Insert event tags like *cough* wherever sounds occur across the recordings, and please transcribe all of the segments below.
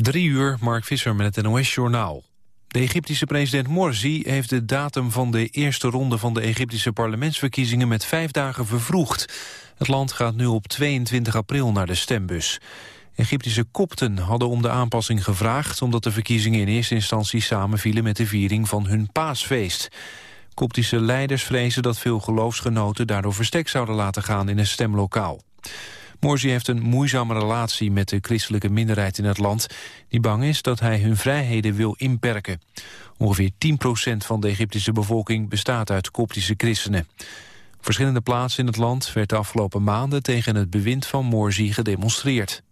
Drie uur, Mark Visser met het NOS-journaal. De Egyptische president Morsi heeft de datum van de eerste ronde van de Egyptische parlementsverkiezingen met vijf dagen vervroegd. Het land gaat nu op 22 april naar de stembus. Egyptische kopten hadden om de aanpassing gevraagd... omdat de verkiezingen in eerste instantie samenvielen met de viering van hun paasfeest. Koptische leiders vrezen dat veel geloofsgenoten daardoor verstek zouden laten gaan in een stemlokaal. Morsi heeft een moeizame relatie met de christelijke minderheid in het land... die bang is dat hij hun vrijheden wil inperken. Ongeveer 10% van de Egyptische bevolking bestaat uit koptische christenen. Op verschillende plaatsen in het land werd de afgelopen maanden... tegen het bewind van Morsi gedemonstreerd.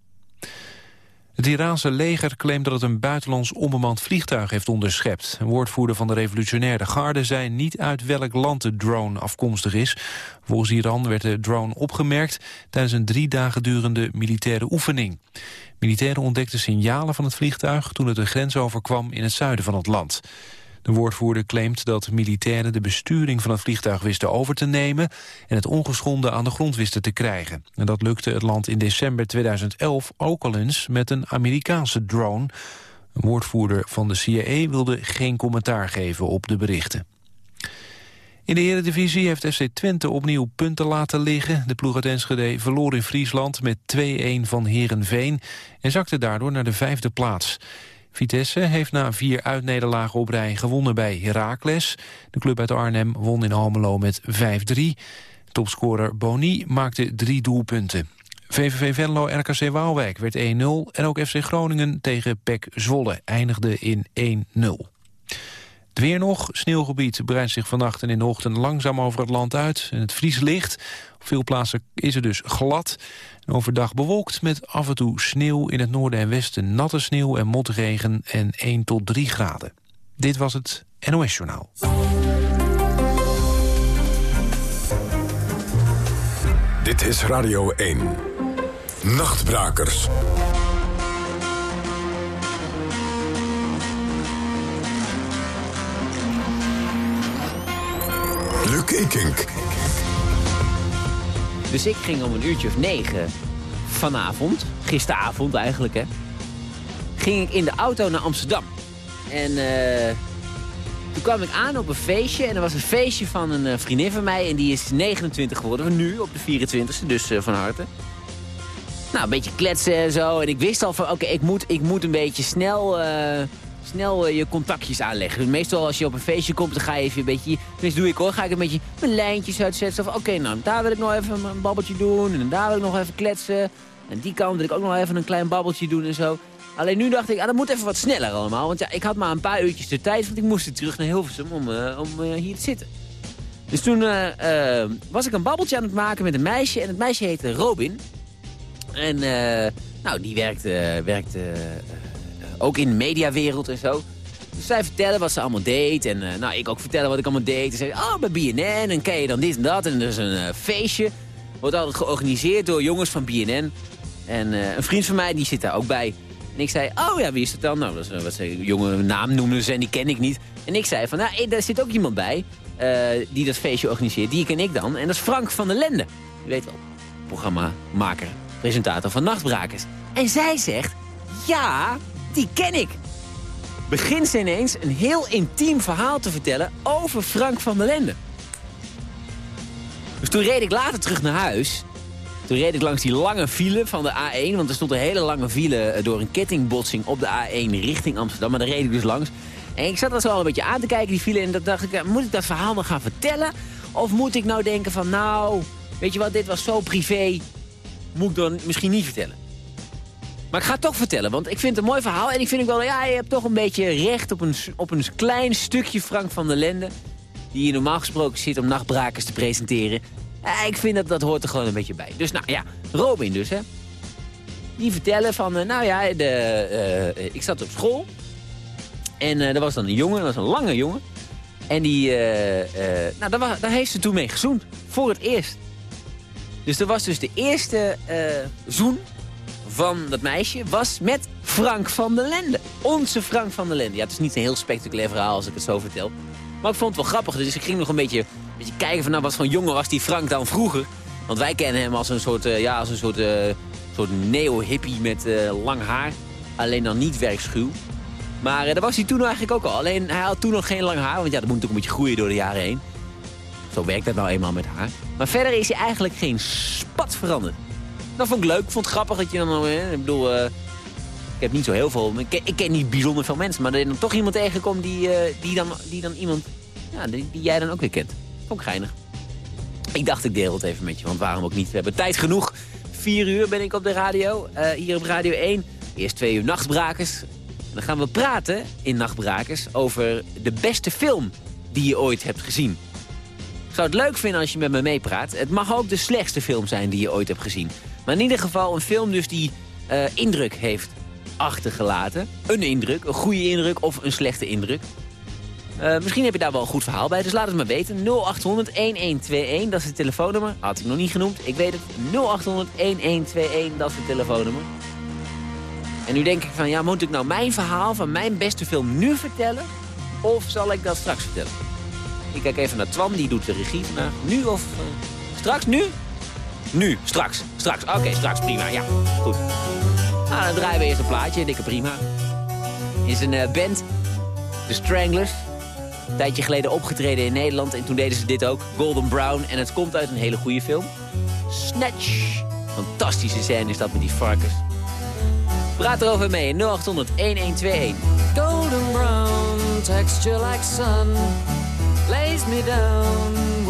Het Iraanse leger claimt dat het een buitenlands onbemand vliegtuig heeft onderschept. Een woordvoerder van de revolutionaire garde zei niet uit welk land de drone afkomstig is. Volgens Iran werd de drone opgemerkt tijdens een drie dagen durende militaire oefening. Militairen ontdekten signalen van het vliegtuig toen het de grens overkwam in het zuiden van het land. De woordvoerder claimt dat militairen de besturing van het vliegtuig wisten over te nemen en het ongeschonden aan de grond wisten te krijgen. En dat lukte het land in december 2011 ook al eens met een Amerikaanse drone. Een woordvoerder van de CIA wilde geen commentaar geven op de berichten. In de Eredivisie heeft FC Twente opnieuw punten laten liggen. De ploeg uit Enschede verloor in Friesland met 2-1 van Herenveen en zakte daardoor naar de vijfde plaats. Vitesse heeft na vier uitnederlagen op rij gewonnen bij Heracles. De club uit Arnhem won in Almelo met 5-3. Topscorer Boni maakte drie doelpunten. VVV Venlo RKC Waalwijk werd 1-0 en ook FC Groningen tegen PEC Zwolle eindigde in 1-0. Weer nog. Sneeuwgebied breidt zich vannacht en in de ochtend langzaam over het land uit. En het vries licht. Op veel plaatsen is het dus glad. Overdag bewolkt met af en toe sneeuw. In het noorden en westen natte sneeuw en motregen en 1 tot 3 graden. Dit was het NOS Journaal. Dit is Radio 1. Nachtbrakers. Luc Ikink. Dus ik ging om een uurtje of negen vanavond, gisteravond eigenlijk hè, ging ik in de auto naar Amsterdam. En uh, toen kwam ik aan op een feestje en er was een feestje van een eh, vriendin van mij en die is 29 geworden, nu op de 24e, dus uh, van harte. Nou, een beetje kletsen en zo. En ik wist al van, oké, ik, moet, ik moet een beetje snel snel eh, je contactjes aanleggen. Dus meestal als je op een feestje komt, dan ga je even een beetje... Tenminste doe ik hoor, ga ik een beetje mijn lijntjes uitzetten. Van oké, nou daar wil ik nog even een babbeltje doen. En daar wil ik nog even kletsen. En die kant wil ik ook nog even een klein babbeltje doen en zo. Alleen nu dacht ik, ah, dat moet even wat sneller allemaal. Want ja, ik had maar een paar uurtjes de tijd, want ik moest terug naar Hilversum om, uh, om uh, hier te zitten. Dus toen was ik een babbeltje aan het maken met een meisje. En het meisje heette Robin. En nou, die werkte, werkte ook in de mediawereld en zo. Dus zij vertellen wat ze allemaal deed. En uh, nou, ik ook vertellen wat ik allemaal deed. En zei, oh, bij BNN. En ken je dan dit en dat. En er is een uh, feestje. Wordt altijd georganiseerd door jongens van BNN. En uh, een vriend van mij, die zit daar ook bij. En ik zei, oh ja, wie is het dan? Nou, dat is wat ze jonge naam noemen ze en die ken ik niet. En ik zei van, nou, daar zit ook iemand bij. die dat feestje organiseert. Die ken ik dan. En dat is Frank van der Lende. Je weet wel, programmamaker, presentator van Nachtbrakers. En zij zegt, ja, die ken ik. Begint ze ineens een heel intiem verhaal te vertellen over Frank van der Lende. Dus toen reed ik later terug naar huis. Toen reed ik langs die lange file van de A1. Want er stond een hele lange file eh, door een kettingbotsing op de A1 richting Amsterdam. Maar daar reed ik dus langs. En ik zat er zo al een beetje aan te kijken, die file. En dan dacht ik, moet ik dat verhaal nog gaan vertellen? Of moet ik nou denken van, nou, weet je wat, dit was zo privé. Moet ik dan misschien niet vertellen. Maar ik ga het toch vertellen, want ik vind het een mooi verhaal. En ik vind ook wel, ja, je hebt toch een beetje recht op een, op een klein stukje Frank van der Lende. Die hier normaal gesproken zit om nachtbrakers te presenteren. ik vind dat dat hoort er gewoon een beetje bij. Dus nou ja, Robin dus, hè. Die vertellen van, uh, nou ja, de, uh, ik zat op school. En uh, er was dan een jongen, dat was een lange jongen. En die, nou, daar, was, daar heeft ze toen mee gezoend. Voor het eerst. Dus dat was dus de eerste zoen van dat meisje was met Frank van der Lende. Onze Frank van der Lende. Ja, het is niet een heel spectaculair verhaal als ik het zo vertel. Maar ik vond het wel grappig. Dus ik ging nog een beetje, een beetje kijken van nou, wat voor jongen was die Frank dan vroeger. Want wij kennen hem als een soort, uh, ja, als een soort, uh, soort neo-hippie met uh, lang haar. Alleen dan niet werkschuw. Maar dat was hij toen eigenlijk ook al. Alleen hij had toen nog geen lang haar. Want ja, dat moet natuurlijk een beetje groeien door de jaren heen. Zo werkt dat nou eenmaal met haar. Maar verder is hij eigenlijk geen spat veranderd. Dat vond ik leuk. Ik vond het grappig dat je dan... ik bedoel, uh, ik heb niet zo heel veel... Ik ken, niet bijzonder veel mensen. Maar dat je dan toch iemand tegenkomt die, uh, die, dan, die dan iemand... Ja, die, jij dan ook weer kent. Ik geinig. Ik dacht ik deel het even met je. Want waarom ook niet? We hebben tijd genoeg. Vier uur ben ik op de radio. Hier op Radio 1. Eerst twee uur nachtbrakers. Dan gaan we praten in Nachtbrakers over de beste film die je ooit hebt gezien. Ik zou het leuk vinden als je met me meepraat. Het mag ook de slechtste film zijn die je ooit hebt gezien. Maar in ieder geval een film dus die uh, indruk heeft achtergelaten. Een indruk, een goede indruk of een slechte indruk. Uh, misschien heb je daar wel een goed verhaal bij, dus laat het me weten. 0800-1121, dat is het telefoonnummer. Had ik nog niet genoemd, ik weet het. 0800-1121, dat is het telefoonnummer. En nu denk ik van, ja, moet ik nou mijn verhaal van mijn beste film nu vertellen? Of zal ik dat straks vertellen? Ik kijk even naar Twan, die doet de regie vandaag. Nu of uh, straks? Nu? Nu, straks. Straks, oké, straks, prima, ja. Goed. Nou, dan draaien we eerst een plaatje, dikke prima. Is een uh, band, The Stranglers. Een tijdje geleden opgetreden in Nederland en toen deden ze dit ook. Golden Brown en het komt uit een hele goede film. Snatch. Fantastische scène is dat met die varkens. Praat erover mee, 0800 1121. Golden brown, texture like sun. Lays me down,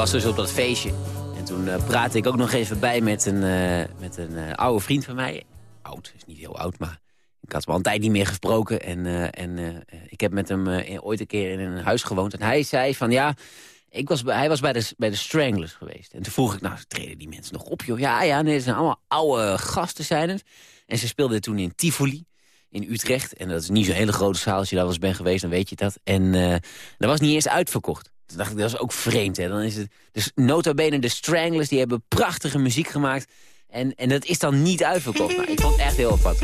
was dus op dat feestje. En toen uh, praatte ik ook nog even bij met een, uh, met een uh, oude vriend van mij. Oud, is niet heel oud, maar ik had hem al een tijd niet meer gesproken. En, en ik heb met hem ooit een keer in een huis gewoond. En hij zei van ja, ik was, hij was bij de, bij de Stranglers geweest. En toen vroeg ik, nou, treden die mensen nog op, joh? Ja, ja, nee, ze zijn allemaal oude gasten zijn het. En ze speelden toen in Tivoli in Utrecht. En dat is niet zo'n hele grote zaal. Als je daar wel eens bent geweest, dan weet je dat. En dat was niet eens uitverkocht. Toen dacht ik, dat is ook vreemd. Hè? Dan is het, dus nota bene de Stranglers, die hebben prachtige muziek gemaakt. En, en dat is dan niet uitverkocht. Ik vond het echt heel wat.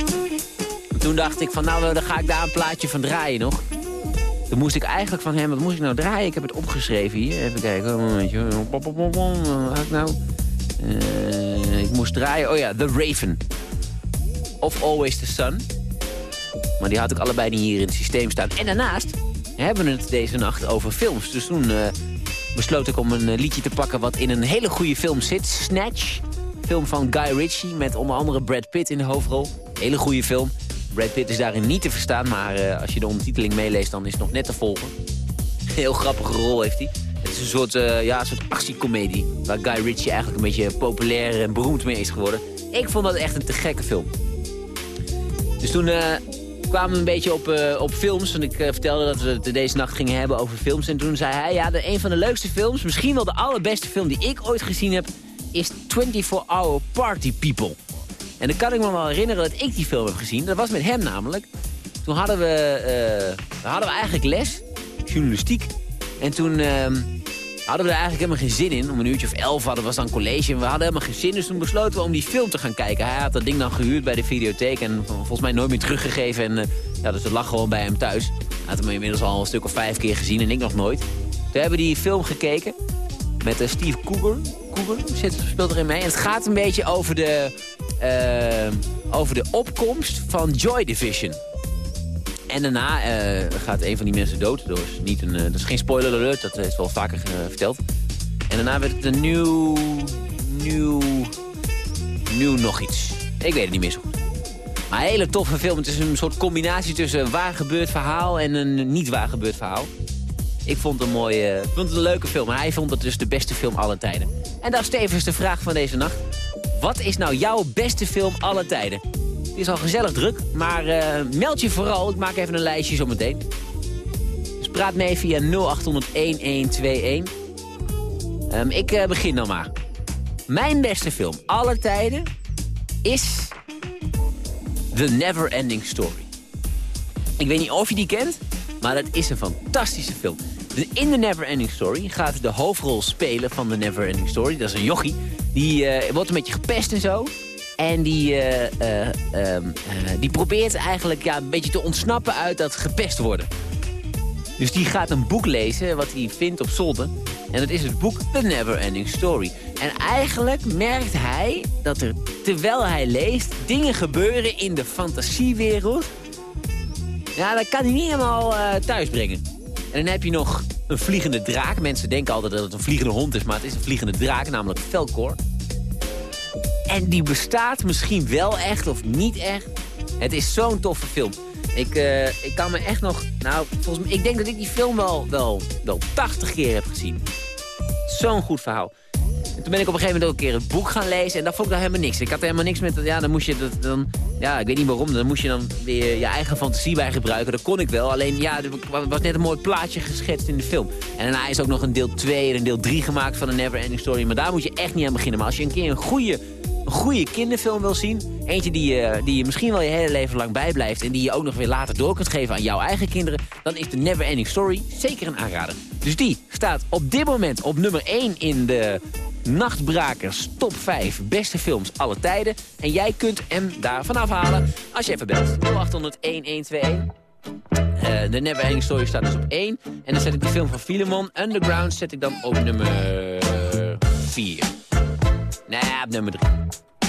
Toen dacht ik van, nou, dan ga ik daar een plaatje van draaien nog. Toen moest ik eigenlijk van hem, wat moest ik nou draaien? Ik heb het opgeschreven hier. Even kijken, een momentje. Wat ik nou? Uh, ik moest draaien, oh ja, The Raven. Of Always the Sun. Maar die had ik allebei niet hier in het systeem staan. En daarnaast hebben het deze nacht over films. Dus toen uh, besloot ik om een liedje te pakken wat in een hele goede film zit. Snatch. Film van Guy Ritchie met onder andere Brad Pitt in de hoofdrol. Hele goede film. Brad Pitt is daarin niet te verstaan, maar uh, als je de ondertiteling meeleest... dan is het nog net te volgen. *laughs* Heel grappige rol heeft hij. Het is een soort, ja, een soort actiecomedie... waar Guy Ritchie eigenlijk een beetje populair en beroemd mee is geworden. Ik vond dat echt een te gekke film. Dus toen kwamen een beetje op, op films. En ik vertelde dat we het deze nacht gingen hebben over films. En toen zei hij, ja, de, een van de leukste films... misschien wel de allerbeste film die ik ooit gezien heb... is 24 Hour Party People. En dan kan ik me wel herinneren dat ik die film heb gezien. Dat was met hem namelijk. Toen hadden we, uh, hadden we eigenlijk les, journalistiek. En toen uh, hadden we er eigenlijk helemaal geen zin in. Om een uurtje of elf hadden we dan college. En we hadden helemaal geen zin. Dus toen besloten we om die film te gaan kijken. Hij had dat ding dan gehuurd bij de videotheek. En volgens mij nooit meer teruggegeven. En uh, ja, dus het lag gewoon bij hem thuis. Hij had hem inmiddels al een stuk of vijf keer gezien. En ik nog nooit. Toen hebben we die film gekeken. Met uh, Steve Cooper. Cooper zit, speelt erin mee. En het gaat een beetje over de uh, over de opkomst van Joy Division. En daarna uh, gaat een van die mensen dood. Is, niet een, uh, dat is geen spoiler alert, dat is wel vaker verteld. En daarna werd het een nieuw... Nieuw... Nieuw nog iets. Ik weet het niet meer zo goed. Maar een hele toffe film. Het is een soort combinatie tussen waar gebeurd verhaal en een niet waar gebeurd verhaal. Ik vond het een mooie, vond het een leuke film. Hij vond het dus de beste film aller tijden. En dat is de vraag van deze nacht. Wat is nou jouw beste film aller tijden? Het is al gezellig druk, maar uh, meld je vooral. Ik maak even een lijstje zo meteen. Dus praat mee via 0800-1121. Um, ik uh, begin dan maar. Mijn beste film aller tijden is The Never Ending Story. Ik weet niet of je die kent, maar dat is een fantastische film. In The Never Ending Story gaat de hoofdrol spelen van The Never Ending Story. Dat is een jochie. Die uh, wordt een beetje gepest en zo. En die, uh, uh, die probeert eigenlijk ja, een beetje te ontsnappen uit dat gepest worden. Dus die gaat een boek lezen wat hij vindt op zolder. En dat is het boek The Never Ending Story. En eigenlijk merkt hij dat er, terwijl hij leest, dingen gebeuren in de fantasiewereld. Ja, dat kan hij niet helemaal thuis brengen. En dan heb je nog een vliegende draak. Mensen denken altijd dat het een vliegende hond is, maar het is een vliegende draak, namelijk Velcor. En die bestaat misschien wel echt of niet echt. Het is zo'n toffe film. Ik, uh, ik kan me echt nog... Nou, volgens mij, ik denk dat ik die film wel, wel, wel 80 keer heb gezien. Zo'n goed verhaal. En toen ben ik op een gegeven moment ook een keer een boek gaan lezen. En dat vond ik daar helemaal niks. Ik had er helemaal niks met... Ja, dan moest je... Dat, dan, ja, ik weet niet waarom. Dan moest je dan weer je eigen fantasie bij gebruiken. Dat kon ik wel. Alleen, ja, er was net een mooi plaatje geschetst in de film. En daarna is ook nog een deel 2 en een deel 3 gemaakt van een Never Ending Story. Maar daar moet je echt niet aan beginnen. Maar als je een keer een goede een goede kinderfilm wil zien... eentje die je, die je misschien wel je hele leven lang bijblijft... en die je ook nog weer later door kunt geven aan jouw eigen kinderen... dan is de Never Ending Story zeker een aanrader. Dus die staat op dit moment op nummer 1 in de Nachtbrakers Top 5 beste films alle tijden. En jij kunt hem daar vanaf halen als je even belt. 0800-1121. Uh, de Never Ending Story staat dus op 1. En dan zet ik die film van Filemon, Underground, zet ik dan op nummer 4. Nee, op nummer 3.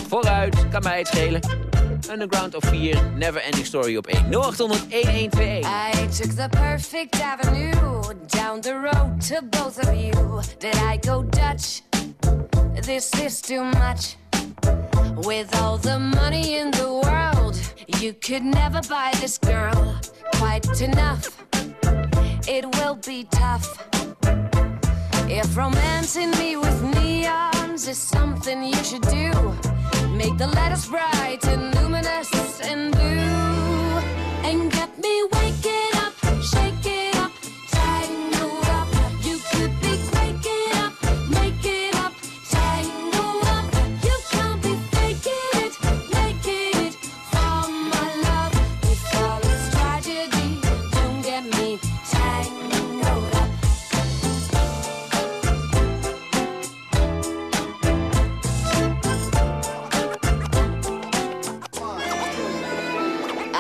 Vooruit, kan mij het schelen. Underground op 4, Never Ending Story op 1. 0800 1121. I took the perfect avenue down the road to both of you. Did I go Dutch? This is too much. With all the money in the world, you could never buy this girl quite enough. It will be tough. If romancing me with neons is something you should do, make the letters bright and luminous and blue, and get me waking up, shaking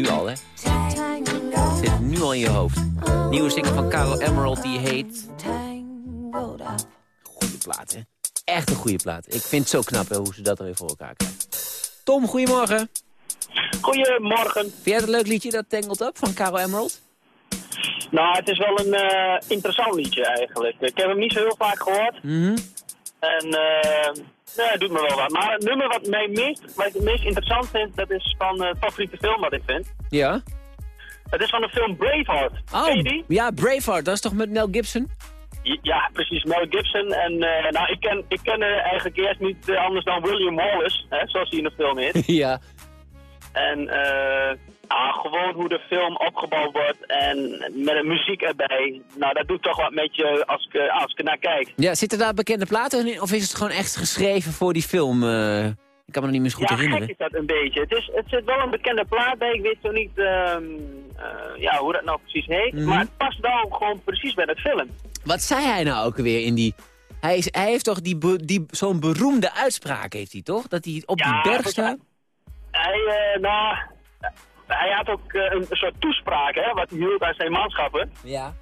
nu al, hè? Zit nu al in je hoofd. Nieuwe single van Caro Emerald, die heet... Goeie plaat, hè? Echt een goede plaat. Ik vind het zo knap, hè, hoe ze dat er weer voor elkaar krijgen. Tom, goedemorgen. Goedemorgen. Vind jij het een leuk liedje, dat Tangled Up, van Caro Emerald? Nou, het is wel een eh, interessant liedje eigenlijk. Ik heb hem niet zo heel vaak gehoord. Mhm. En eh nee, doet me wel wat. Maar het nummer wat, mij meest, wat ik het meest interessant vind, dat is van de favoriete film wat ik vind. Ja? Het is van de film Braveheart. Ken je die? Oh, ja, Braveheart, dat is toch met Mel Gibson? Ja, precies. Mel Gibson. En eh, nou, ik ken, ik ken eh, eigenlijk eerst niet eh, anders dan William Wallace, hè, zoals hij in de film heet. *laughs* ja. En eh, ah, gewoon hoe de film opgebouwd wordt en met de muziek erbij. Nou, dat doet toch wat met je als ik, eh, als ik naar kijk. Ja, zitten daar bekende platen in, of is het gewoon echt geschreven voor die film? eh? ik kan me nog niet meer goed ja, herinneren. gek is dat een beetje. Het, is, het zit wel een bekende plaat bij. Ik weet zo niet ehm, eh, ja, hoe dat nou precies heet. Mhm. Maar het past wel gewoon precies bij het film. Wat zei hij nou ook weer in die... Hij, is, hij heeft toch die, be- die, zo'n beroemde uitspraak, heeft hij toch? Dat hij op Ja, die berg staat? Hij, eh, nou, hij had ook eh, een, soort toespraak, hè, wat hij hield aan zijn manschappen. Ja.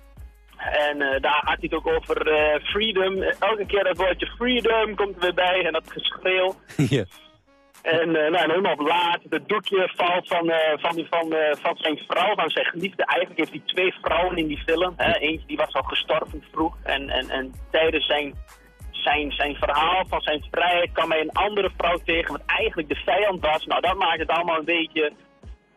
En eh, daar had hij het ook over freedom. Elke keer dat woordje freedom komt er weer bij en dat geschreeuw. *laughs* ja. En uh, nou, en helemaal op laat, het doekje valt van, van, die, van, van zijn vrouw, van zijn geliefde. Eigenlijk heeft hij twee vrouwen in die film. Hè? Eentje die was al gestorven vroeg. En, en, en tijdens zijn, zijn, zijn verhaal van zijn vrijheid kwam hij een andere vrouw tegen, wat eigenlijk de vijand was. Nou, dat maakt het allemaal een beetje...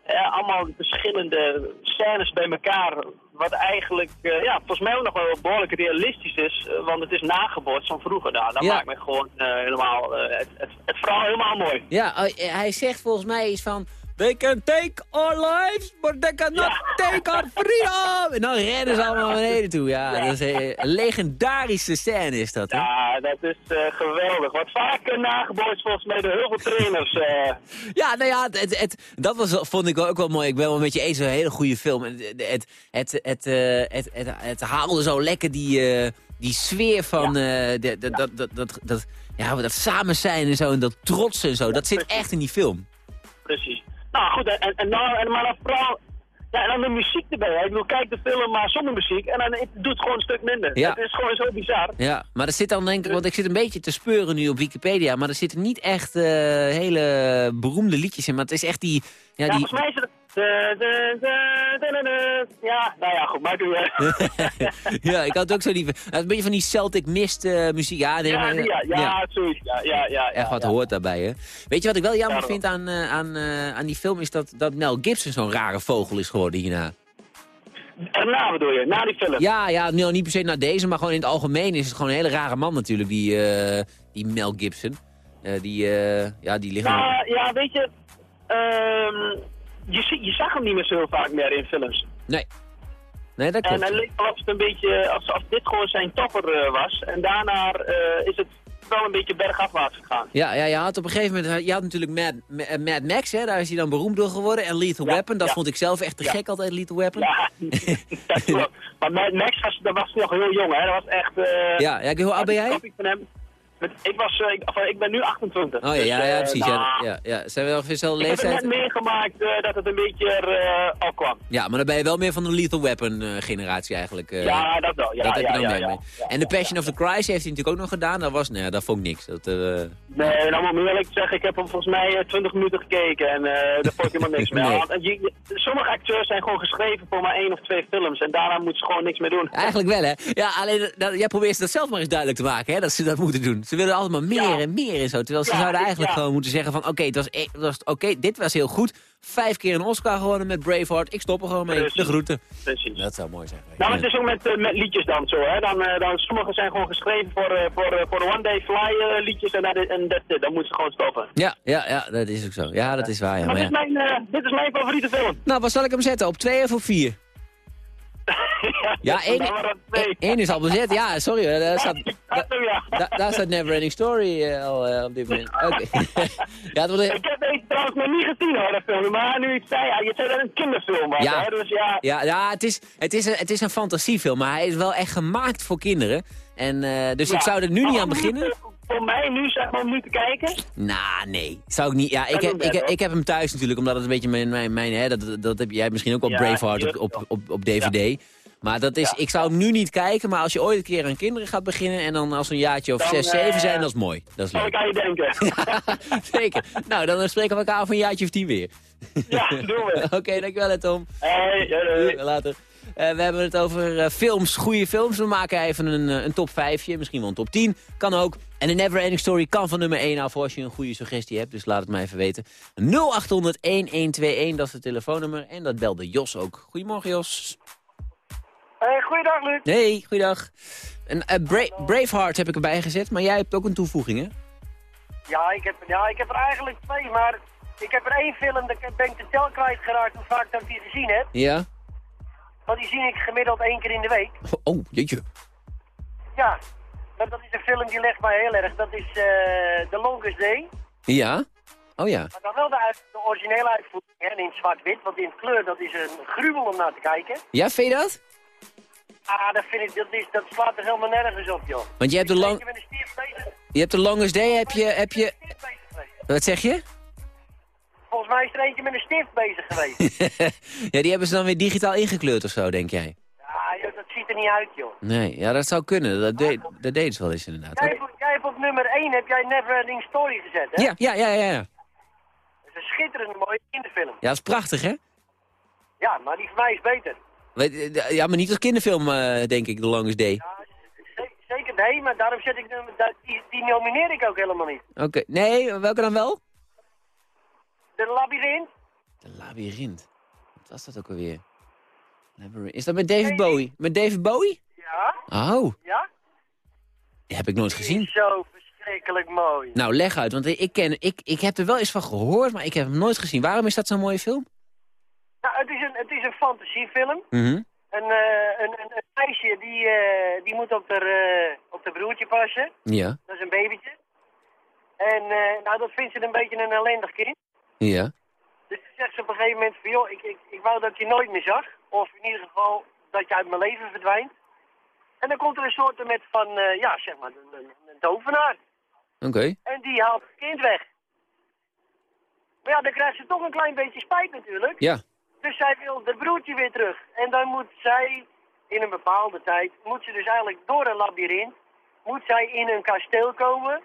eh, allemaal verschillende scènes bij elkaar. Wat eigenlijk, eh, ja, volgens mij ook nog wel behoorlijk realistisch is. eh, want het is nagebootst van vroeger. Nou, dat Ja. maakt me gewoon eh, helemaal, eh, het, het, het verhaal helemaal mooi. Ja, hij zegt volgens mij iets van... They can take our lives, but they cannot Ja. take our freedom. En dan rennen ze allemaal naar beneden toe. Ja, dat is eh, een legendarische scène is dat, hè? Ja, dat is eh, geweldig. Wat vaker nagebootst volgens mij door heel veel trainers. eh. *laughs* Ja, nou ja, het, het, dat was, vond ik ook wel mooi. Ik ben wel met je eens, een hele goede film. Het, het, het, het, eh, het, het, het haalde zo lekker die, eh, die sfeer van eh, de- de- dat, dat, dat, dat, ja, dat samen zijn en zo. En dat trots en zo. Dat zit echt in die film. Precies. Nou goed, en, en, nou, en maar dan vooral... Ja, en dan de muziek erbij. hè. Ik bedoel, kijk de film maar zonder muziek en dan het doet het gewoon een stuk minder. Ja. Het is gewoon zo bizar. Ja, maar er zit dan denk ik, want ik zit een beetje te speuren nu op Wikipedia, maar er zitten niet echt eh, hele beroemde liedjes in, maar het is echt die... Ja, Ja, die volgens mij is het... Ja, nou ja, goed, u... *laughs* eh, ja, ik had ook zo die... Een beetje van die Celtic Mist eh, muziek. Ja, nee, ja, maar, ja, ja, zoiets. Ja, ja, ja. Echt ja, wat ja. hoort daarbij, hè? Weet je wat ik wel jammer Ja, vind aan, eh, aan, eh, aan die film? Is dat, dat Mel Gibson zo'n rare vogel is geworden hierna. Daarna bedoel je, na die film. Ja, ja, nou, niet per se naar deze, maar gewoon in het algemeen is het gewoon een hele rare man natuurlijk, die, die Mel Gibson. Eh, die, ja, die liggen... Nou, ja, weet je, ehm, je, je zag hem niet meer zo vaak meer in films. Nee. Nee, dat En klopt. hij leek alsof het een beetje, alsof dit gewoon zijn topper eh, was. En daarna eh, is het wel een beetje bergafwaarts gegaan. Ja, ja, je had op een gegeven moment, je had natuurlijk Mad, Ma- Mad Max, hè, daar is hij dan beroemd door geworden. En Lethal Ja, Weapon, dat ja. vond ik zelf echt te Ja. gek altijd, Lethal Weapon. Ja, *laughs* dat klopt. Maar Mad Max was, dat was nog heel jong, hè. Dat was echt... eh, Ja, ja, hoe oud ben jij? Van hem. Met- Ik, was, eh, ik, ik ben nu 28. Oh ja, dus, ja, ja eh, precies. nou, Ja, ja, ja. Zijn we ongeveer dezelfde Ik heb leeftijd? net meegemaakt eh, dat het een beetje eh, al kwam. Ja, maar dan ben je wel meer van de Lethal Weapon generatie eigenlijk. ja, dat wel. Ja, dat heb ja, je dan mee. en ja, Passion of the Christ heeft hij natuurlijk ook nog gedaan. Dat was, nee, dat vond ik niks. Dat, Nee, nou om eerlijk te zeggen, ik heb hem volgens mij eh, 20 minuten gekeken en daar vond ik helemaal niks *laughs* Nee. Want je- je- sommige acteurs zijn gewoon geschreven voor maar één of twee films en daarna moeten ze gewoon niks meer doen. Eigenlijk wel, hè? Ja, alleen, dat, jij probeert dat zelf maar eens duidelijk te maken, hè? Dat ze dat moeten doen. Ze willen altijd maar meer Ja. en meer en zo. Terwijl ze Ja, zouden eigenlijk ja. gewoon moeten zeggen van... Oké, het was, e- was, dit was heel goed. Vijf keer een Oscar gewonnen met Braveheart. Ik stop er gewoon mee. Precies. De groeten. Precies. Dat zou mooi zijn. Nou, het is ook met, eh, met liedjes dan zo, hè. Dan, eh, dan, sommige zijn gewoon geschreven voor, eh, voor, voor One Day Fly liedjes en, en dat, dan moeten ze gewoon stoppen. Ja, ja, ja, dat is ook zo. Ja, dat is waar, ja. Maar Maar dit, is mijn, dit is mijn favoriete film. Nou, wat zal ik hem zetten? Op twee of op vier? *laughs* Ja, één, is al bezet. Ja, sorry. Daar staat, *laughs* Ja, ja. da- daar staat Neverending Story eh, al eh, op dit moment. *laughs* Oké. ja, het wordt Ik heb deze trouwens nog niet gezien hoor, dat film. Maar nu het zei, ja, je zei dat het een kinderfilm was, Ja. hè. Dus ja, Ja, ja het, is, het, is een, het is een fantasiefilm, maar hij is wel echt gemaakt voor kinderen. En, eh, dus ik zou er nu niet aan om nu beginnen. Voor mij nu, zeg maar, om nu te kijken. Nou, nee. Zou ik niet. Ja, ik Kan heb, ik, ik heb hem thuis natuurlijk, omdat het een beetje mijn... mijn, mijn hè, dat, dat heb jij misschien ook wel Ja, Braveheart op, op, op, op DVD. Maar dat is, Ja. ik zou hem nu niet kijken, maar als je ooit een keer aan kinderen gaat beginnen... en dan als een jaartje of Dan, zes, eh, zeven zijn, dat is mooi. Dat is Zal ik leuk. aan je denken. *laughs* Zeker. Nou, dan spreken we elkaar over een jaartje of tien weer. ja, doen we. *laughs* Oké, dankjewel hè, Tom. Hey, doei. Later. Eh, we hebben het over eh, films, goede films. We maken even een, eh, een top 5, misschien wel een top 10. Kan ook. En de Never Ending Story kan van nummer 1 af als je een goede suggestie hebt. Dus laat het mij even weten. 0800-1121, dat is het telefoonnummer. En dat belde Jos ook. Goedemorgen Jos. Hey, goeiedag, Luc. Hey, goeiedag. Bra- Braveheart heb ik erbij gezet, maar jij hebt ook een toevoeging hè? Ja ik, heb, ja, ik heb er eigenlijk twee, maar ik heb er één film, dat ben ik de tel kwijtgeraakt hoe vaak dat ik die gezien heb. Ja? Want die zie ik gemiddeld één keer in de week. Oh, jeetje. Ja, maar dat is een film die legt mij heel erg. Dat is eh The Longest Day. Ja? Oh ja. Maar dan wel de, uit, de originele uitvoering hè, in zwart-wit. Want in kleur, dat is een gruwel om naar te kijken. Ja, vind je dat? Ah, dat vind ik, dat, is, dat slaat er helemaal nergens op, joh. Want je hebt de, bezig, je hebt de longest day, heb je, heb je... Wat zeg je? Volgens mij is er eentje met een stift bezig geweest. *laughs* ja, die hebben ze dan weer digitaal ingekleurd of zo, denk jij? ja, joh, dat ziet er niet uit, joh. Nee, ja, dat zou kunnen. Dat, deed dat deden ze wel eens inderdaad. Jij hebt, jij hebt op nummer 1 heb jij Neverending Story gezet, hè? Ja, ja, ja, ja. Ja, Dat is een schitterende mooie kinderfilm. ja dat is prachtig, hè? Ja, maar die van mij is beter. Eh, Ja, maar niet als kinderfilm, eh, denk ik, The Longest Day. Ja, zeker nee, maar daarom zet ik die, die nomineer ik ook helemaal niet. Oké, nee, welke dan wel? De Labyrinth? De Labyrinth. Wat was dat ook alweer? Is dat met David Bowie? Met David Bowie? Ja, Oh, ja. die heb ik nooit gezien. zo verschrikkelijk mooi. Nou, leg uit, want ik, ken, ik, ik heb er wel eens van gehoord, maar ik heb hem nooit gezien. Waarom is dat zo'n mooie film? Nou, het is een, het is een fantasiefilm. Mhm. Een, eh, een, een, een meisje die, eh, die moet op haar, eh, op haar broertje passen. Ja, Dat is een babytje. En nou, dat vindt ze een beetje een ellendig kind. Ja. Dus toen zegt ze op een gegeven moment van, joh, ik, ik, ik wou dat je nooit meer zag. Of in ieder geval dat je uit mijn leven verdwijnt. En dan komt er een soort met van, eh, ja, zeg maar, een, een, een tovenaar. Oké. En die haalt het kind weg. Maar ja, dan krijgt ze toch een klein beetje spijt natuurlijk. Ja. Dus zij wil de broertje weer terug. En dan moet zij, in een bepaalde tijd, moet ze dus eigenlijk door een labyrint, moet zij in een kasteel komen.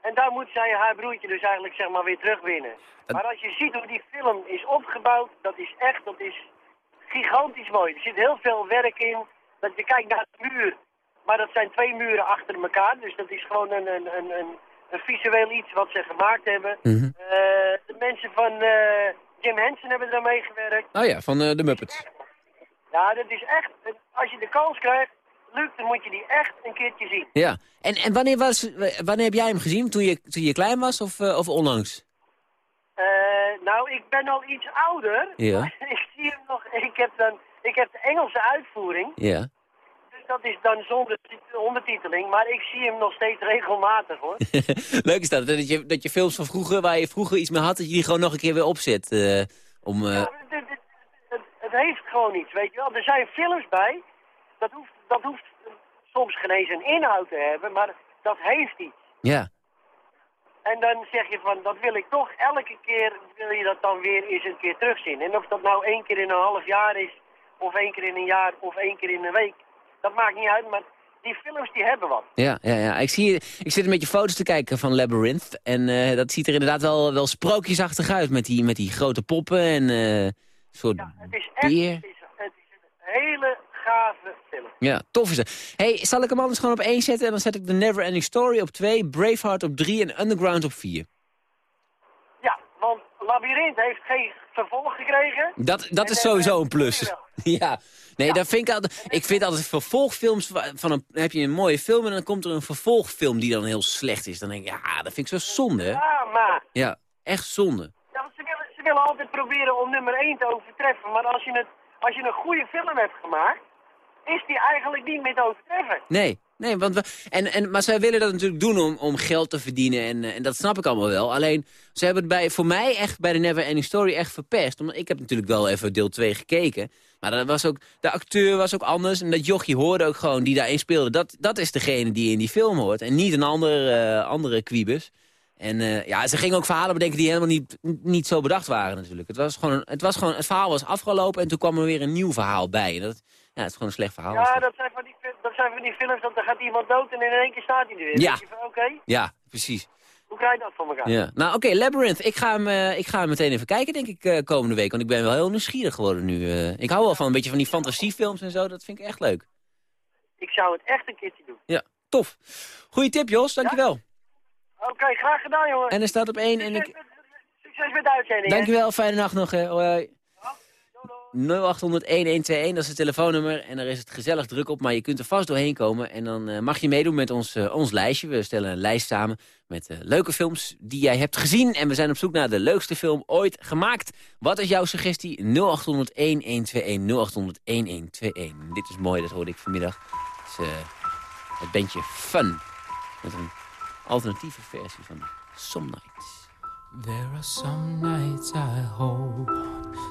En daar moet zij haar broertje dus eigenlijk zeg maar weer terugwinnen. Maar als je ziet hoe die film is opgebouwd, dat is echt, dat is gigantisch mooi. Er zit heel veel werk in, dat je kijkt naar de muur. Maar dat zijn twee muren achter elkaar, dus dat is gewoon een, een, een, een, een visueel iets wat ze gemaakt hebben. Mhm. Eh, de mensen van eh, Jim Henson hebben er meegewerkt. Oh ja, van eh, de Muppets. Ja, dat is echt, als je de kans krijgt, Luc, dan moet je die echt een keertje zien. Ja. En, en wanneer, was, wanneer heb jij hem gezien? Toen je, toen je klein was of, eh, of onlangs? Eh, nou, ik ben al iets ouder. Ja. *laughs* ik zie hem nog, ik heb, dan, ik heb de Engelse uitvoering. Ja. Dus dat is dan zonder tit- ondertiteling. Maar ik zie hem nog steeds regelmatig, hoor. *laughs* Leuk is dat, dat je, dat je films van vroeger, waar je vroeger iets mee had, dat je die gewoon nog een keer weer opzet. eh, om, Ja, het, het, het, het heeft gewoon iets, weet je wel. Er zijn films bij, dat hoeft, dat hoeft soms geen eens een inhoud te hebben, maar dat heeft iets. ja. En dan zeg je van, dat wil ik toch elke keer, wil je dat dan weer eens een keer terugzien. En of dat nou één keer in een half jaar is, of één keer in een jaar, of één keer in een week. Dat maakt niet uit, maar die films die hebben wat. Ja, ja, ja. Ik, zie, ik zit een beetje foto's te kijken van Labyrinth. En eh, dat ziet er inderdaad wel, wel sprookjesachtig uit met die, met die grote poppen en eh, soort Ja, het is echt beer. het is, het is een hele gave film. Ja, tof is het. hey, zal ik hem anders gewoon op één zetten en dan zet ik The Never Ending Story op twee, Braveheart op drie en Underground op vier. Ja, want Labyrinth heeft geen vervolg gekregen. Dat, dat is eh, sowieso een doe plus. *laughs* Ja, nee, dat vind ik altijd. Ik vind altijd vervolgfilms van een. Heb je een mooie film en dan komt er een vervolgfilm die dan heel slecht is. Dan denk ik, ja, dat vind ik zo zonde. hè? Ja, maar Ja, echt zonde. ja, want ze, willen, ze willen altijd proberen om nummer 1 te overtreffen. Maar als je, het, als je een goede film hebt gemaakt, is die eigenlijk niet meer overtreffen. Nee, nee, want we, en, en, maar zij willen dat natuurlijk doen om, om geld te verdienen. En, eh, en dat snap ik allemaal wel. Alleen, ze hebben het bij, voor mij echt bij de Never Ending Story echt verpest. Omdat ik heb natuurlijk wel even deel 2 gekeken. Maar dat was ook, de acteur was ook anders. En dat jochie hoorde ook gewoon, die daarin speelde. Dat, dat is degene die in die film hoort. En niet een andere, eh, andere kwiebus. En eh, ja, ze gingen ook verhalen bedenken die helemaal niet, niet zo bedacht waren natuurlijk. Het, was gewoon, het, was gewoon, het verhaal was afgelopen en toen kwam er weer een nieuw verhaal bij. Dat, het is gewoon een slecht verhaal. Ja, dat. zijn, van die, dat zijn van die films, dat er gaat iemand dood en in één keer staat hij er weer. Ja. Van, Oké, ja precies. hoe krijg je dat voor elkaar? Ja. Nou, oké, Labyrinth. Ik ga, hem, eh, ik ga hem meteen even kijken, denk ik, eh, komende week. Want ik ben wel heel nieuwsgierig geworden nu. eh. ik hou wel van een beetje van die fantasiefilms en zo. Dat vind ik echt leuk. Ik zou het echt een keertje doen. Ja, tof. Goeie tip, Jos. Dankjewel. Oké, graag gedaan, jongen. En er staat op één en Succes, ik... met, succes met de uitzending. hè. Dankjewel, fijne nacht nog. Hè. Hoi. 0800 1121, dat is het telefoonnummer. En daar is het gezellig druk op, maar je kunt er vast doorheen komen. En dan eh, mag je meedoen met ons, eh, ons lijstje. We stellen een lijst samen met eh, leuke films die jij hebt gezien. En we zijn op zoek naar de leukste film ooit gemaakt. Wat is jouw suggestie? 0800 1121, 0800 1121. Dit is mooi, dat hoorde ik vanmiddag. Het, is, het bandje Fun. Met een alternatieve versie van Some Nights. There are some nights I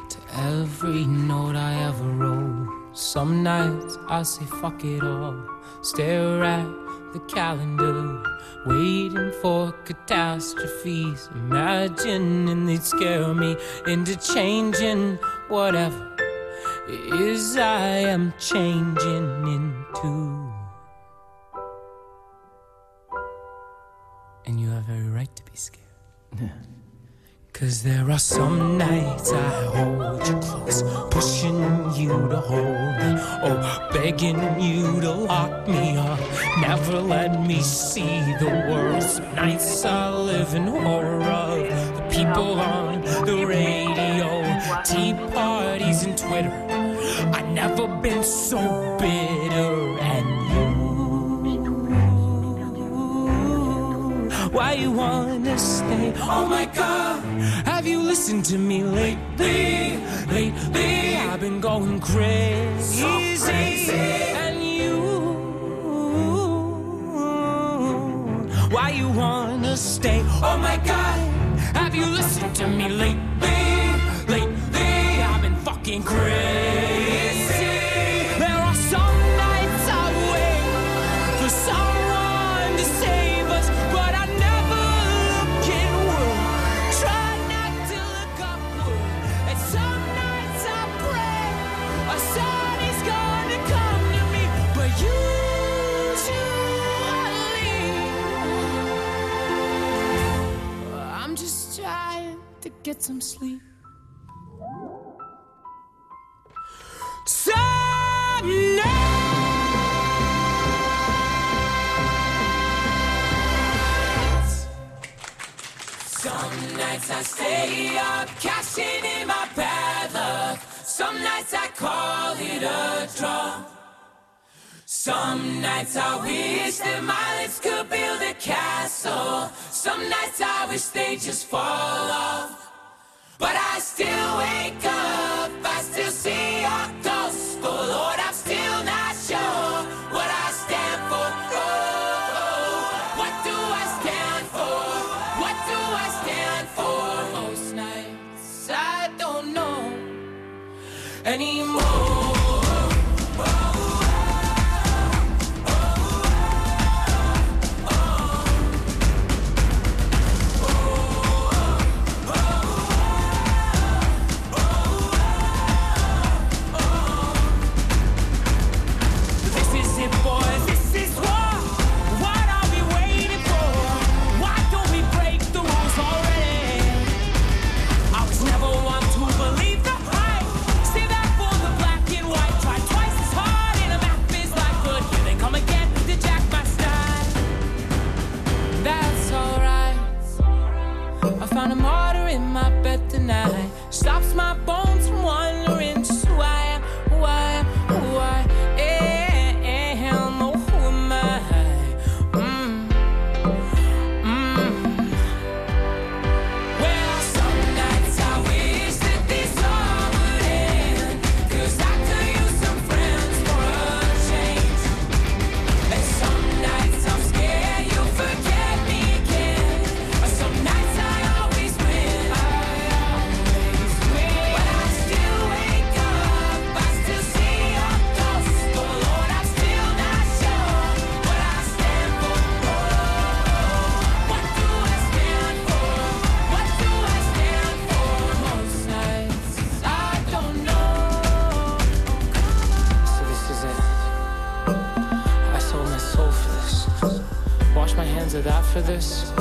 to every note I ever wrote. Some nights I say fuck it all, stare at the calendar, waiting for catastrophes, imagining they'd scare me into changing whatever it is I am changing into. And you have every right to be scared. Cause there are some nights I hold you close, pushing you to hold me, oh, begging you to lock me up, never let me see the world. Some nights I live in horror of the people on the radio, tea parties and Twitter. I never been so bitter, Why you wanna stay? Oh my God, have you listened to me lately? Lately, I've been going crazy, and you. Why you wanna stay? Oh my God, have you listened to me lately? Lately, I've been fucking crazy. Get some sleep. Some nights, I stay up, cashing in my bad luck. Some nights I call it a draw. Some nights I wish that my lips could build a castle. Some nights I wish they just fall off. But I still wake up, I still see Wash my hands of that for this.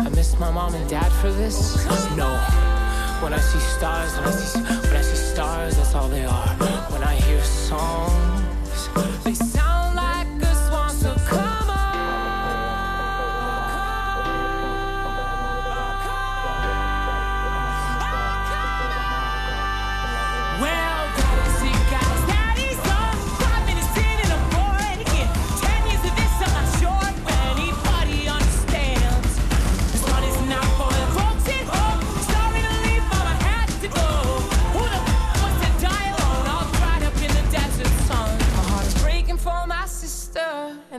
I missed my mom and dad for this. No. When I see stars, when I see when I see stars, that's all they are. When I hear songs, They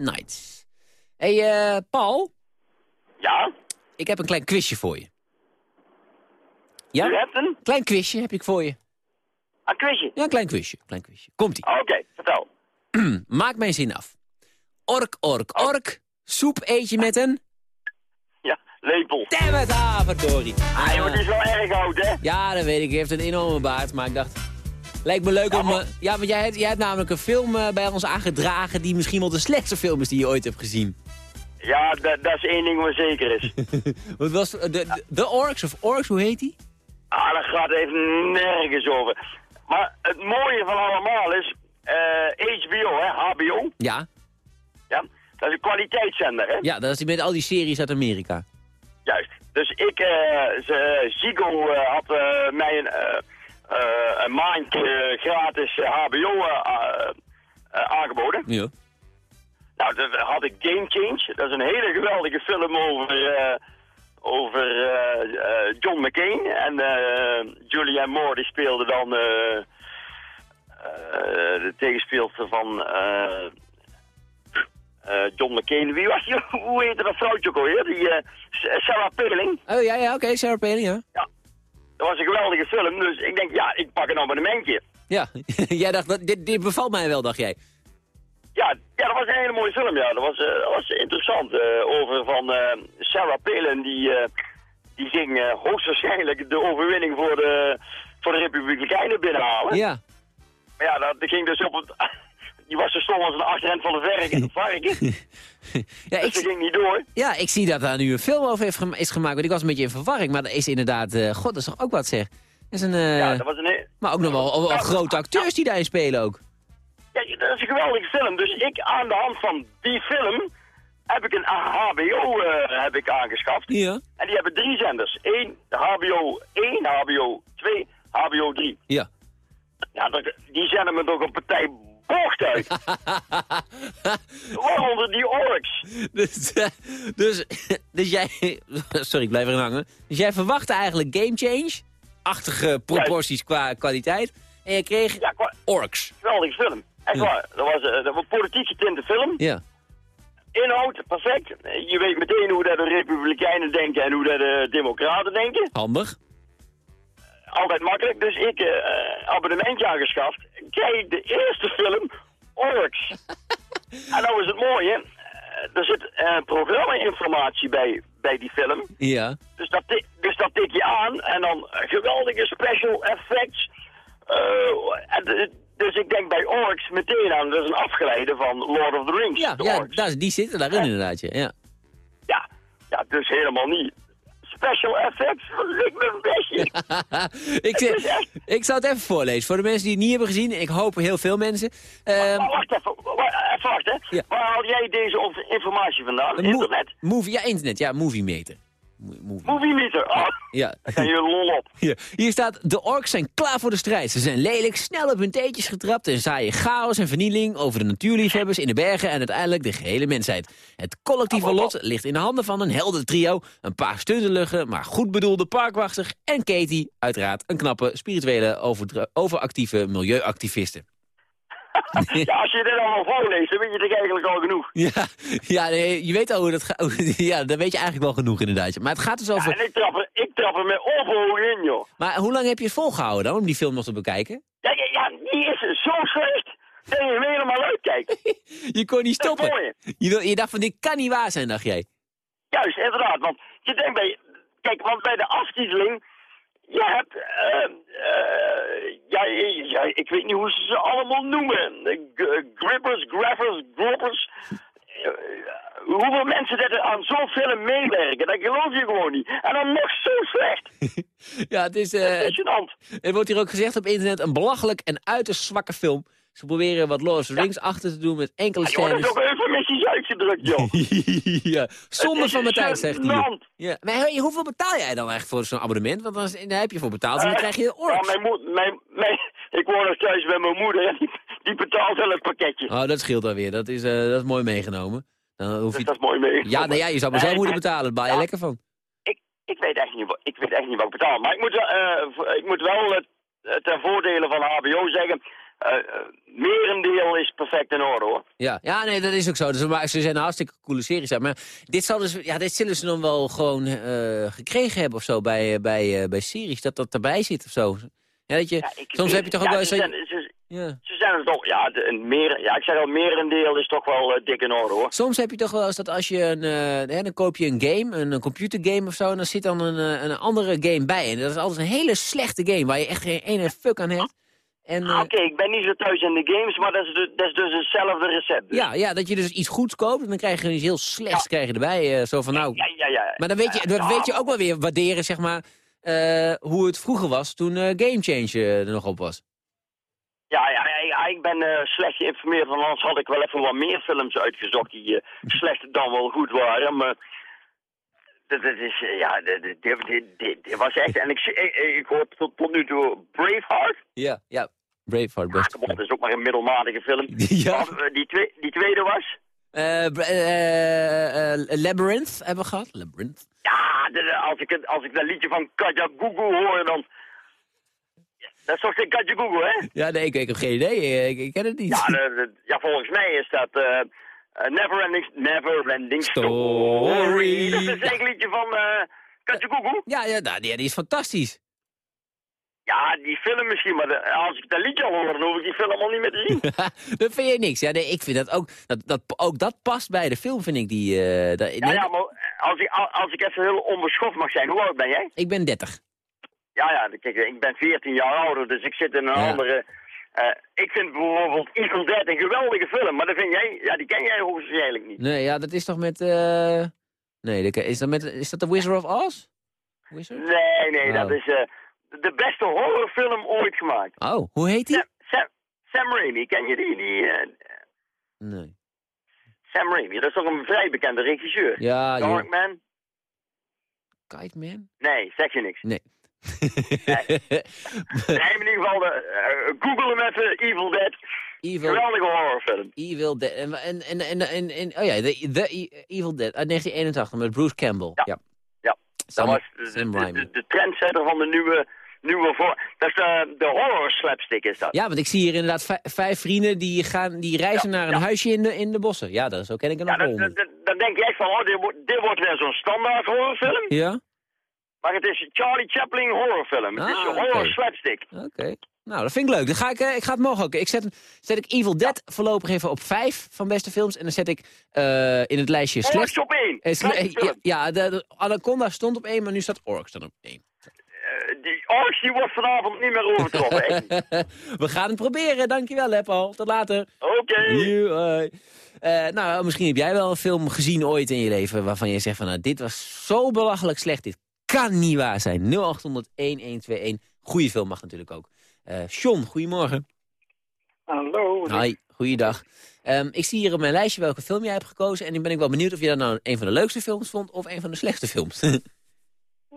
Nights. hey, eh, Paul, Ja, ik heb een klein quizje voor je. Ja? u hebt een, Klein quizje heb ik voor je. een quizje. Ja, een klein quizje. Klein quizje. Komt-ie. Oké, vertel. *clears throat* Maak mijn zin af. Ork, ork, ork. Soep eet je met een... Ja, lepel. Damn it, ah, verdorie. Ah, joh, Ah, die is wel erg oud, hè? ja, dat weet ik. Hij heeft een enorme baard, maar ik dacht... Lijkt me leuk Ja, om... maar- eh, ja, want jij hebt, jij hebt namelijk een film eh, bij ons aangedragen... die misschien wel de slechtste film is die je ooit hebt gezien. Ja, dat, dat is één ding wat zeker is. *laughs* Wat was de, de, de Orks of Orks, hoe heet die? ah, dat gaat even nergens over. Maar het mooie van allemaal is, eh, HBO, hè, HBO, Ja, ja, dat is een kwaliteitszender, hè? ja, dat is die met al die series uit Amerika. Juist. Dus ik, eh ze, Zigo eh, had eh, mij een, eh, eh, een maand eh, gratis eh, HBO eh, eh, eh, aangeboden. Ja. Nou, dat had ik Game Change. Dat is een hele geweldige film over, eh, over eh, eh, John McCain. En eh, Julianne Moore die speelde dan eh, eh, de tegenspeelster van eh, eh, John McCain. Wie was die? *laughs* Hoe heette dat vrouwtje ook alweer? Die eh, Sarah Paling. Oh ja, ja oké, Sarah Palin, ja. Dat was een geweldige film, dus ik denk, ja, ik pak een abonnementje. Ja, *laughs* jij dacht, dit, dit bevalt mij wel, dacht jij. Ja, ja, dat was een hele mooie film, ja. Dat was, eh, dat was interessant. eh, over van eh, Sarah Palin, die, die ging hoogstwaarschijnlijk de overwinning voor de, voor de Republikeinen binnenhalen. Ja. Maar ja, dat, ging dus op het... Die was zo stom als een achterhand van de varken. varken. *laughs* Ja, dus ik, ging niet door. ja, ik zie dat daar nu een film over heeft gema- is gemaakt. Want ik was een beetje in verwarring. Maar dat is inderdaad... eh, God, dat is toch ook wat zeg. Dat is een, eh, Ja, dat was een... maar ook nog wel, wel grote acteurs die daarin spelen ook. Ja, dat is een geweldige film. Dus ik aan de hand van die film heb ik een HBO eh, heb ik aangeschaft. Ja. En die hebben drie zenders. Eén, HBO 1, HBO 2, HBO 3. Ja. Ja, dat, die zenden me toch een partij bocht uit. *laughs* Waaronder die orks. Dus, eh, dus, dus jij... Sorry, ik blijf erin hangen. Dus jij verwachtte eigenlijk game change. Achtige proporties qua kwaliteit. En je kreeg Ja, qua- orks. geweldige film. Echt Ja. waar. Dat was, eh, dat was een politiek getinte film. Ja. Inhoud, perfect. Je weet meteen hoe dat de Republikeinen denken en hoe dat de Democraten denken. Handig. Altijd makkelijk. Dus ik eh abonnementje aangeschaft. Kijk, de eerste film, Orks. *laughs* en nou is het mooie. eh, er zit eh, programma-informatie bij, bij die film. Ja. Dus dat, ti- dus dat tik je aan en dan geweldige special effects. Dus ik denk bij Orks meteen aan, dat is een afgeleide van Lord of the Rings. Ja, ja daar, die zitten daarin inderdaad. Ja. ja. Ja, ja, dus helemaal niet. Special effects, *laughs* ik ben bestje. ik, zeg- ik zal het even voorlezen. Voor de mensen die het niet hebben gezien, ik hoop heel veel mensen. Ehm, Maar wacht even, wa- even wacht hè. Ja. Waar haal jij deze informatie vandaan? Internet? Movie, ja, internet. Ja, movie meter. Mo- Movie. Movie meter. Oh, Ja. daar kan je lol op. Hier, hier staat, de orks zijn klaar voor de strijd. Ze zijn lelijk, snel op hun teetjes getrapt... en zaaien chaos en vernieling over de natuurliefhebbers in de bergen... en uiteindelijk de gehele mensheid. Het collectieve lot ligt in de handen van een helder trio... een paar stuntelige, maar goed bedoelde parkwachter... en Katie, uiteraard een knappe, spirituele, overactieve milieuactiviste. *laughs* Ja, als je dit allemaal voorleest, dan weet je toch eigenlijk al genoeg. *laughs* Ja, ja nee, je weet al hoe dat gaat. *laughs* Ja, dan weet je eigenlijk wel genoeg inderdaad. Maar het gaat dus Ja, over... en ik trap, er, ik trap er met overhoog in, joh. Maar hoe lang heb je het volgehouden dan, om die film nog te bekijken? Ja, ja, ja, die is zo slecht dat je hem helemaal uitkijkt. Je kon niet stoppen. Je, wil, je dacht van, dit kan niet waar zijn, dacht jij. Juist, inderdaad. Want je denkt bij... Kijk, want bij de aftiteling... Je hebt... ja, ja, ik weet niet hoe ze ze allemaal noemen. G- Grippers, graffers, groppers. Eh, hoeveel mensen dat er aan zo'n film meewerken, dat geloof je gewoon niet. En dan nog zo slecht. *laughs* Ja, het is... Dat eh, is gênant. er wordt hier ook gezegd op internet, een belachelijk en uiterst zwakke film. Ze proberen wat Lord of the Rings achter te doen met enkele *laughs* Ja, joh, dat is scènes. ook eufemistisch uitgedrukt, joh. ja, zonde Het is van mijn tijd, zegt hij. Ja. Maar hey, hoeveel betaal jij dan echt voor zo'n abonnement? Want dan, daar heb je voor betaald en dan Eh, krijg je Ja, orks. mijn moed, mijn, mijn, ik woon nog thuis bij mijn moeder en die, die betaalt wel het pakketje. Oh, dat scheelt dan weer. Dat is, eh, dat is mooi meegenomen. Dan hoef Dus je... dat is mooi mee. Ja, nou ja, je zou maar zelf Nee, moeten betalen. Daar baal je Ja. lekker van. ik, ik, weet echt niet, wat- ik weet echt niet wat ik betaal. Maar ik moet, eh, ik moet wel eh, ten voordele van HBO zeggen... eh, eh, merendeel is perfect in orde, hoor. Ja, ja nee, dat is ook zo. Dus, maar ze zijn een hartstikke coole series. Maar dit, zal dus, ja, dit zullen ze dan wel gewoon eh, gekregen hebben of zo bij, bij, bij series. Dat dat erbij zit of zo. Ja, dat je, Ja, ik soms heb je toch ook ja, wel eens... Ja. ze zijn er toch... Ja, een meer, ja, ik zeg al, merendeel is toch wel dik in orde, hoor. Soms heb je toch wel eens dat als je een, hè, dan koop je een game, een, een computergame of zo, en dan zit dan een, een andere game bij. En dat is altijd een hele slechte game waar je echt geen ene fuck aan hebt. En, eh, Oké, ik ben niet zo thuis in de games, maar dat is, de- dat is dus hetzelfde recept. dus. ja, ja, dat je dus iets goeds koopt en dan krijg je iets heel slechts krijg je erbij. eh, zo van nou, Ja, ja, ja. Maar dan weet je, dan weet je ook wel weer waarderen, zeg maar, eh, hoe het vroeger was toen Game Change er nog op was. Ja, ja, ja, ik ben slecht geïnformeerd, want anders had ik wel even wat meer films uitgezocht die *laughs* slecht dan wel goed waren. Maar dat, is, ja, dit, was echt, en ik, ik, ik hoor tot, tot nu toe Braveheart. Ja, ja. Braveheart, best. dat is ook maar een middelmatige film. *laughs* Ja. Eh, die, twee, die tweede was, eh, eh, Labyrinth hebben we gehad. Labyrinth. ja, de- als, ik, als ik dat liedje van Katja Gugu hoor, dan... Dat is toch geen katje Google, hè? Ja, nee, ik, ik heb geen idee. Ik, ik ken het niet. Ja, de- de- ja, volgens mij is dat Neverending, Neverending Story. Dat is een zeker liedje van Katje Google. Ja, ja, nou, die, die is fantastisch. Ja, die film misschien, maar de- als ik dat liedje al hoor, dan hoef ik die film al niet meer te zien. *laughs* dat vind je niks. Ja, nee, ik vind dat ook... Dat, dat, ook dat past bij de film, vind ik. Die, eh, dat, Ja, ja, maar als ik, als ik even heel onbeschoft mag zijn, hoe oud ben jij? Ik ben 30. Ja, ja, kijk, ik ben 14 jaar ouder, dus ik zit in een Ja. andere... eh, ik vind bijvoorbeeld Evil Dead een geweldige film, maar dat vind jij, ja, die ken jij hoogstwaarschijnlijk niet. Nee, ja, dat is toch met... eh, Nee, dat- is dat, met, is dat de Wizard of Oz? Wizard? Nee, nee, Oh. dat is de beste horrorfilm ooit gemaakt. Oh, hoe heet die? Sam, Sam, Sam Raimi, ken je die? die eh, Nee. Sam Raimi, dat is toch een vrij bekende regisseur? Ja. Darkman? Kite Man? Nee, zeg je niks. Nee. Nee, *laughs* in ieder geval, de, eh, google hem even, Evil Dead. Evil, Geweldige horrorfilm. Evil Dead. En, en, en, en, en, oh ja, The, The E- Evil Dead uit 1981 met Bruce Campbell. Ja. Ja, Sam, dat was de, Sam de, Raimi. de, de trendsetter van de nieuwe, nieuwe voor. Dat is de, de horror slapstick is dat. Ja, want ik zie hier inderdaad vij- vijf vrienden die, gaan, die reizen naar een huisje in de, in de bossen. Ja, dat, zo ken ik nog Ja, dan, denk je echt van, oh, dit, wordt- dit wordt weer zo'n standaard horrorfilm. Ja? Maar het is een Charlie Chaplin horrorfilm. Het is Ah, een horror slapstick. Oké. Nou, dat vind ik leuk. Dan ga ik, eh, ik ga het morgen ook. Ik zet, een- zet ik Evil Dead voorlopig even op vijf van beste films. En dan zet ik eh, in het lijstje Orks slecht. op één. eh, ja, de, de Anaconda stond op één, maar nu staat Orks dan op één. Die Orks die wordt vanavond niet meer overtroffen. *laughs* We gaan het proberen. Dankjewel, hè, Paul. Tot later. Oké. Joe, hoi. Eh, nou, misschien heb jij wel een film gezien ooit in je leven... waarvan je zegt van, nou, dit was zo belachelijk slecht. Dit kan niet waar zijn. 0800-1121. Goeie film mag natuurlijk ook. Eh John, goedemorgen. Hallo. Hoi, goeiedag. Ehm, ik zie hier op mijn lijstje welke film jij hebt gekozen... en nu ben ik wel benieuwd of je dat nou een van de leukste films vond... of een van de slechtste films. *laughs*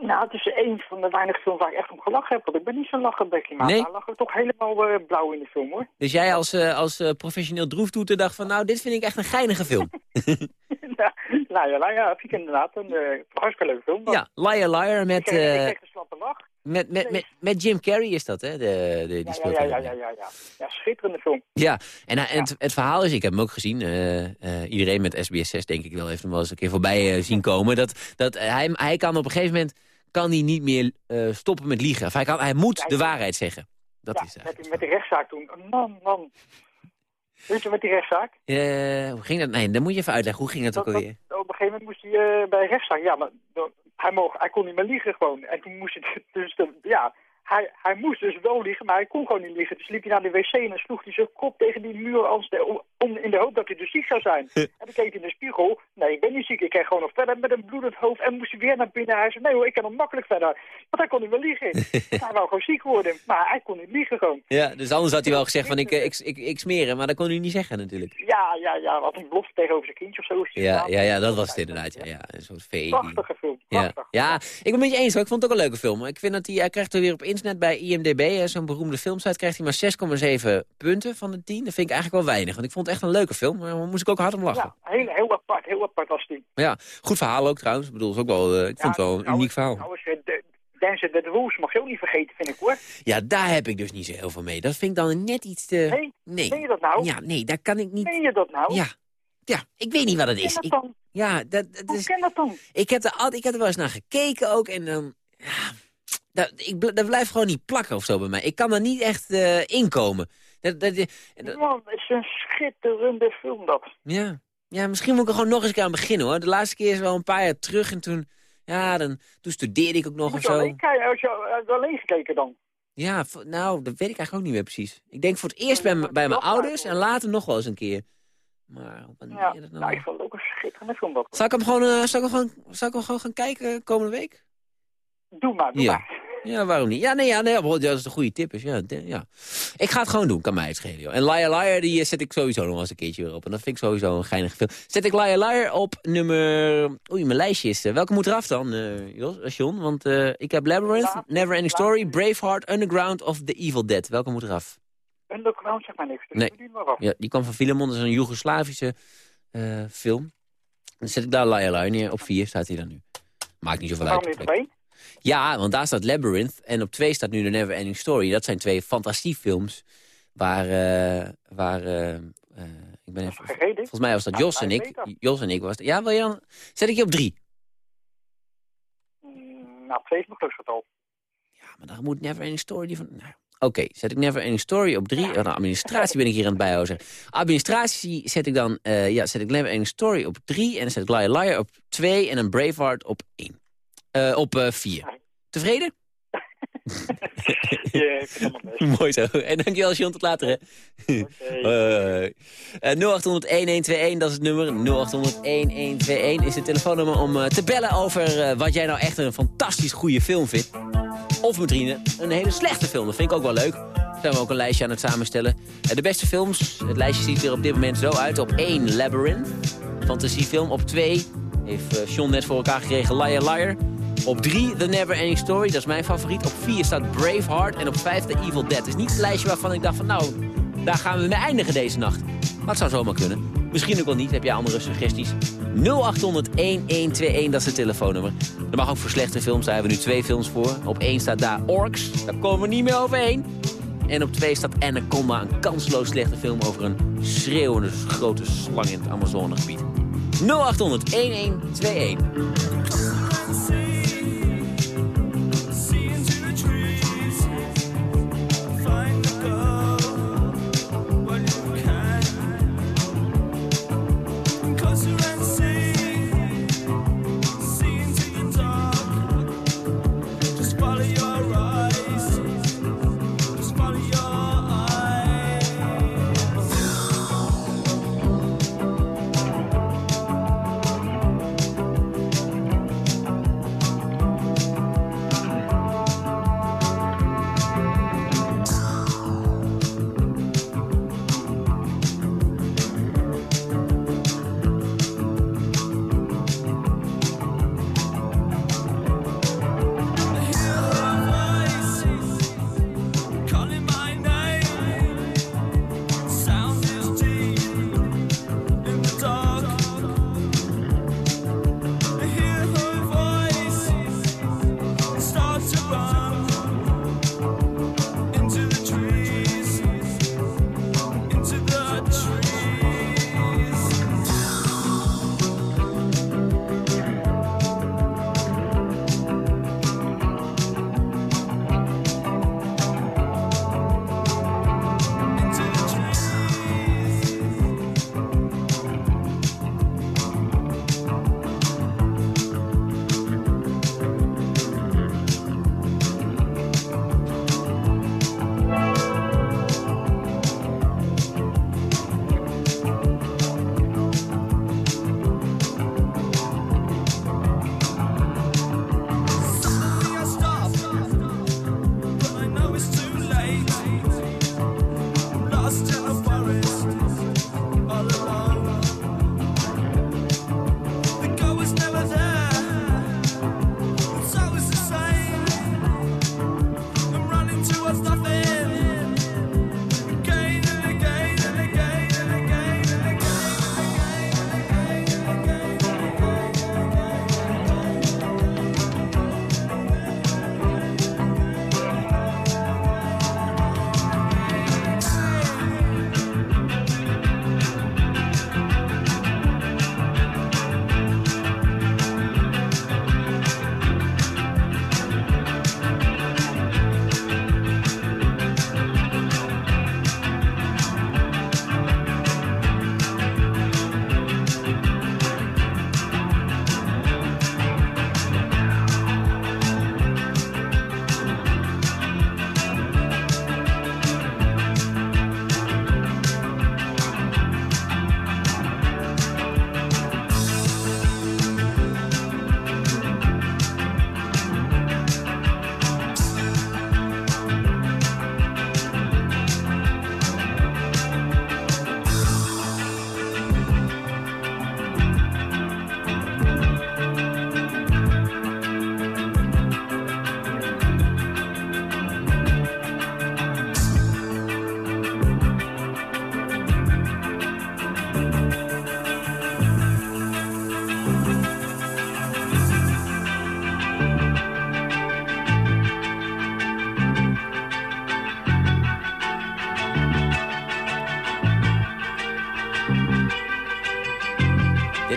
Nou, het is een van de weinige films waar ik echt om gelachen heb. Want ik ben niet zo'n lachenbekje, maar Nee? hij lag er toch helemaal eh, blauw in de film, hoor. dus jij als, eh, als eh, professioneel droeftoeter dacht van... nou, dit vind ik echt een geinige film. nou *laughs* ja, nou ja, vind ik inderdaad een hartstikke leuke film. ja, Liar Liar met... Ik kreeg, een slappe lach. Met, met, met, met Jim Carrey is dat, hè? De, de, die Ja, ja, speelt ja, ja, ja, ja, ja. Ja, schitterende film. Ja, en, en Het, het verhaal is, ik heb hem ook gezien, iedereen met SBS6 denk ik wel, heeft hem wel eens een keer voorbij zien komen. Dat, dat hij, hij kan op een gegeven moment kan hij niet meer eh, stoppen met liegen. Of hij, kan, hij moet de waarheid zeggen. Dat ja, is met, met die rechtszaak toen. Man, man. Weet je met die rechtszaak? Hoe ging dat? Nee, dan moet je even uitleggen. Hoe ging dat ook Dat- alweer? Op een gegeven moment moest hij eh, bij rechtszaak. Ja, maar hij, hij kon niet meer liegen gewoon. En toen moest hij *laughs* dus, de, ja, hij, hij moest dus wel liegen, maar hij kon gewoon niet liegen. Dus liep hij naar de wc en dan sloeg hij zijn kop tegen die muur als de, om, in de hoop dat hij dus ziek zou zijn. en dan keek hij in de spiegel. Nee, ik ben niet ziek. Ik kreeg gewoon nog verder met een bloedend hoofd. En moest hij weer naar binnen. Hij zei, nee hoor, ik kan nog makkelijk verder. Want hij kon niet meer liegen. *laughs* hij wou gewoon ziek worden. Maar hij kon niet liegen gewoon. Ja, dus anders had hij wel gezegd van ik, eh, ik, ik, ik smeer hem, maar dat kon hij niet zeggen natuurlijk. Ja, ja, ja. Wat een belofte tegenover zijn kindje of zo. Ja, ja, ja, dat was het inderdaad. Ja, ja, een soort vee. Prachtige film. Ja. Prachtig. ja, ik ben het met je eens hoor. Ik vond het ook een leuke film. Ik vind dat hij, hij krijgt er weer op internet bij IMDB, hè, zo'n beroemde filmsite, krijgt hij maar 6,7 punten van de 10. Dat vind ik eigenlijk wel weinig, want ik vond het echt een leuke film. Maar daar moest ik ook hard om lachen. Ja, heel, heel apart. Heel apart was die. Ja, goed verhaal ook trouwens. Ik bedoel, is ook wel, eh, ik vond het wel een uniek verhaal. Trouwens, eh, de- Dancer Wolves mag je ook niet vergeten, vind ik hoor. Ja, daar heb ik dus niet zo heel veel mee. Dat vind ik dan net iets te... Nee? Nee. Meen je dat nou? Ja, nee, daar kan ik niet... Meen je dat nou? Ja. Ja, ik weet niet wat het is. ken Ik, dat dan? ja, dat, dat Hoe is... ken dat dan? Ik heb, er altijd, ik heb er wel eens naar gekeken ook en dan... Ja, dat, ik, dat blijft gewoon niet plakken of zo bij mij. Ik kan er niet echt eh, inkomen. Dat, dat, dat- Man, het is een schitterende film dat. ja. ja, misschien moet ik er gewoon nog eens een keer aan beginnen hoor. De laatste keer is wel een paar jaar terug en toen... Ja, dan, toen studeerde ik ook nog Moet of zo. alleen, kijken, had je alleen gekeken dan? Ja, nou, dat weet ik eigenlijk ook niet meer precies. Ik denk voor het eerst bij, mijn ouders en later nog wel eens een keer. Maar wanneer Ja, dat nou... nou, ik vond het ook een schitterende film dat. Zal ik hem gewoon, eh, zal ik hem gewoon, zal ik hem gewoon gaan kijken komende week? Doe maar, doe Ja. maar. Ja, waarom niet? Ja, nee, ja, nee, dat is een goede tip. Is, ja, ja. Ik ga het gewoon doen, kan mij het schelen. Joh. En Liar Liar, die eh, zet ik sowieso nog eens een keertje weer op. En dat vind ik sowieso een geinige film. Zet ik Liar Liar op nummer... Oei, mijn lijstje is... eh, welke moet eraf dan, eh Jos, John? Want ik heb Labyrinth, Laat- Neverending Story, Braveheart, Underground of The Evil Dead. Welke moet eraf? Underground zeg maar niks. Dus Nee. die. Ja, die kwam van Filemon, dat is een Joegoslavische film. Dan zet ik daar Liar Liar neer. Op vier staat hij dan nu. Maakt niet zoveel Waarom uit. niet? Ja, want daar staat Labyrinth en op twee staat nu The Never Ending Story. Dat zijn twee fantasiefilms waar... eh, waar eh, eh, ik ben even, volgens mij was dat Jos en ik. Jos en ik was het. Ja, wil je dan... Zet ik je op drie. Mm, Nou, twee is mijn geluksgetal. Maar dan moet Never Ending Story die van... Nou, Oké, zet ik Never Ending Story op drie. Oh, de administratie ben ik hier aan het bijhouden. Administratie zet ik dan... ja, zet ik Never Ending Story op drie. En dan zet ik Liar Liar op twee. En een Braveheart op één. Eh, op eh, vier. Tevreden? *laughs* Ja, ik best. Mooi zo. En dankjewel, John. Tot later, hè. *laughs* Hoi. Eh, 0800-1121, dat is het nummer. 0800-1121 is het telefoonnummer om eh, te bellen over eh, wat jij nou echt een fantastisch goede film vindt. Of vrienden, een hele slechte film. Dat vind ik ook wel leuk. Daar zijn we ook een lijstje aan het samenstellen. Eh, de beste films, het lijstje ziet er op dit moment zo uit. Op 1 Labyrinth, fantasiefilm. Op 2 heeft eh, John net voor elkaar gekregen Liar Liar. Op 3 The Never Ending Story, dat is mijn favoriet. Op 4 staat Braveheart en op 5 The Evil Dead. Het is niet het lijstje waarvan ik dacht van nou, daar gaan we mee eindigen deze nacht. Maar het zou zomaar kunnen. Misschien ook wel niet, heb jij andere suggesties? 0800-1121, dat is het telefoonnummer. Dat mag ook voor slechte films, daar hebben we nu twee films voor. Op 1 staat daar Orks, daar komen we niet meer overheen. En op 2 staat Anaconda, een kansloos slechte film over een schreeuwende grote slang in het Amazonegebied. 0800 1121.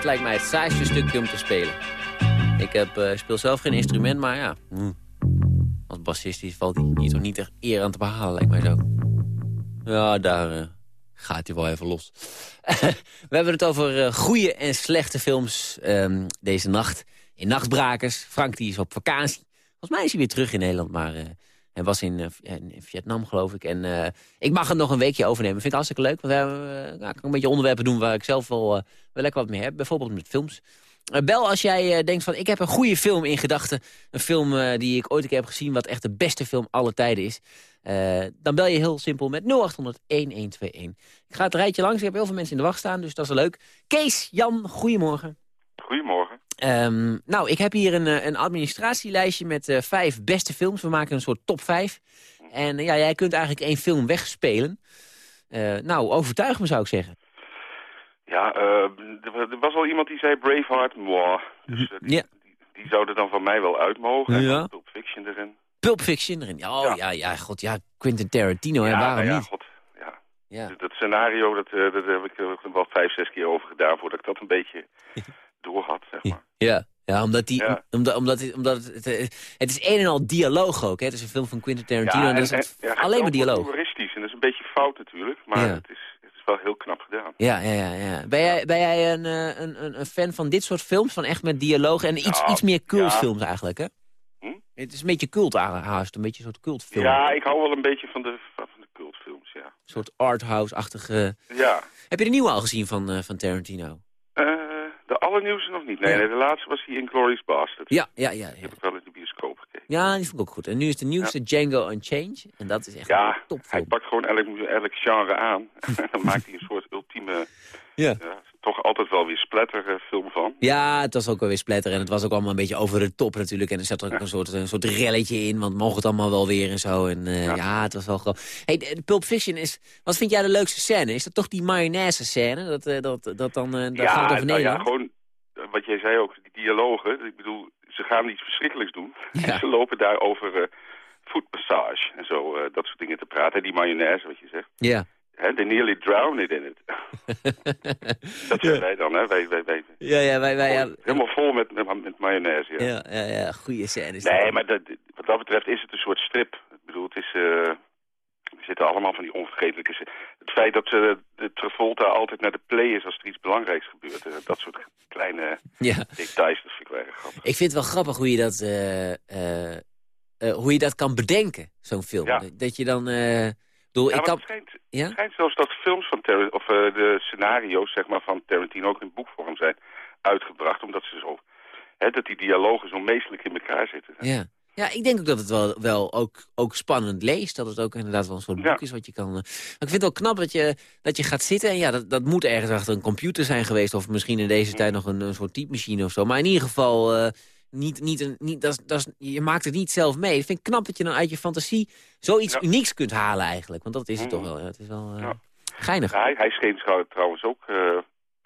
Lijkt mij het saaiste stukje om te spelen. Ik heb, eh, speel zelf geen instrument, maar ja... hm. Als bassist is- valt hier toch niet echt eer aan te behalen, lijkt mij zo. Ja, daar eh, gaat hij wel even los. *laughs* We hebben het over eh, goede en slechte films ehm, deze nacht. In Nachtbrakers. Frank die is op vakantie. Volgens mij is hij weer terug in Nederland, maar... hij was in, eh, in Vietnam, geloof ik. En eh, ik mag het nog een weekje overnemen. Vind ik hartstikke leuk. Want we hebben, eh, nou, ik kan een beetje onderwerpen doen waar ik zelf wel, wel lekker wat mee heb. Bijvoorbeeld met films. Bel als jij denkt van, ik heb een goede film in gedachten. Een film die ik ooit een keer heb gezien, wat echt de beste film aller tijden is. Dan bel je heel simpel met 0800 1121. Ik ga het rijtje langs. Ik heb heel veel mensen in de wacht staan, dus dat is leuk. Kees, Jan, goedemorgen. Goedemorgen. Ehm, nou, ik heb hier een, eh, een administratielijstje met eh, vijf beste films. We maken een soort top vijf. En eh, ja, jij kunt eigenlijk één film wegspelen. Nou, overtuig me zou ik zeggen. Ja, er was al iemand die zei Braveheart. Dus die, Ja. die zou er dan van mij wel uit mogen. Ja. Pulp Fiction erin. Pulp Fiction erin. Oh, ja, ja, god, ja, Quentin Tarantino, en waarom nou ja, niet? god. Ja. Ja. Dat- Dat scenario, dat, dat heb ik er wel vijf, zes keer over gedaan... voordat ik dat een beetje *laughs* door had, zeg maar. Ja, ja omdat, die, Ja. omdat, omdat, het, omdat het, het, eh, het is een en al dialoog ook. Hè? Het is een film van Quentin Tarantino en, dat is alleen maar dialoog. humoristisch. En dat is een beetje fout natuurlijk, maar het, is, het is wel heel knap gedaan. Ja, ja, ja. ja. Ben, jij, ben jij een, eh, een, een, een fan van dit soort films? Van echt met dialoog en iets, Ja, iets meer cultfilms eigenlijk, hè? Hm? Het is een beetje cult haast, een beetje een soort cultfilm. Ja, ik hou wel een beetje van de, van de cultfilms, ja. Een soort arthouse-achtige... Ja, Heb je de nieuwe al gezien van, eh, van Tarantino? Eh, de allernieuwste nog niet. Nee, Ja. nee, de laatste was die Inglourious Bastard. Ja, ja, ja. Die Ja, heb ik wel in de bioscoop gekeken. ja die vond ik ook goed. En nu is de nieuwste Django Unchained. En dat is echt Ja, hij topfilm. pakt gewoon elk, elk genre aan. en *laughs* dan maakt hij een soort ultieme, Ja. Ja, toch altijd wel weer splatter eh, film van. Ja, het was ook wel weer splatter. En het was ook allemaal een beetje over de top natuurlijk. En er zat ook een, soort, een soort relletje in. Want mogen het allemaal wel weer en zo. En eh, ja. het was wel gewoon... Hey, Pulp Fiction is... Wat vind jij de leukste scène? Is dat toch die mayonaise scène? Dat, eh, dat, dat dan... dat gaat het over nou ja, gewoon wat jij zei ook, die dialogen. Ik bedoel, ze gaan iets verschrikkelijks doen. Ja. En ze lopen daar over voetmassage en zo, dat soort dingen te praten. En die mayonaise, wat je zegt. Ja. Hè, they nearly drowned in it. *laughs* dat zijn wij dan, hè. Wij, wij, wij, Ja, ja, wij... wij ja, Helemaal vol met, met, met mayonaise, ja. ja, ja, ja, goede scène. Is Nee, maar dat, wat dat betreft is het een soort strip. Ik bedoel, het is... eh, er zitten allemaal van die onvergetelijke... Het feit dat ze de Travolta altijd naar de play is als er iets belangrijks gebeurt. eh, Dat soort kleine Ja. details, dat vind ik wel erg grappig. Ik vind het wel grappig hoe je dat, eh, eh, eh, hoe je dat kan bedenken, zo'n film. Ja. Dat je dan... Ja, ik kan... het, schijnt, Ja? het schijnt zelfs dat films van of eh, de scenario's zeg maar, van Tarantino ook in boekvorm zijn uitgebracht. Omdat ze zo... Hè, dat die dialogen zo meestelijk in elkaar zitten. Ja. ja, ik denk ook dat het wel, wel ook, ook spannend leest. Dat het ook inderdaad wel een soort Ja. boek is wat je kan... eh, Maar ik vind het wel knap dat je, dat je gaat zitten. En ja, dat, dat moet ergens achter een computer zijn geweest. Of misschien in deze tijd nog een, een soort typemachine of zo. Maar in ieder geval, eh, niet, niet een, niet, dat, dat je maakt het niet zelf mee. Ik vind het knap dat je dan uit je fantasie zoiets Ja. unieks kunt halen eigenlijk. Want dat is het Mhm. toch wel. Het is wel eh, Ja. geinig. Hij, hij scheen trouw- trouwens ook... eh,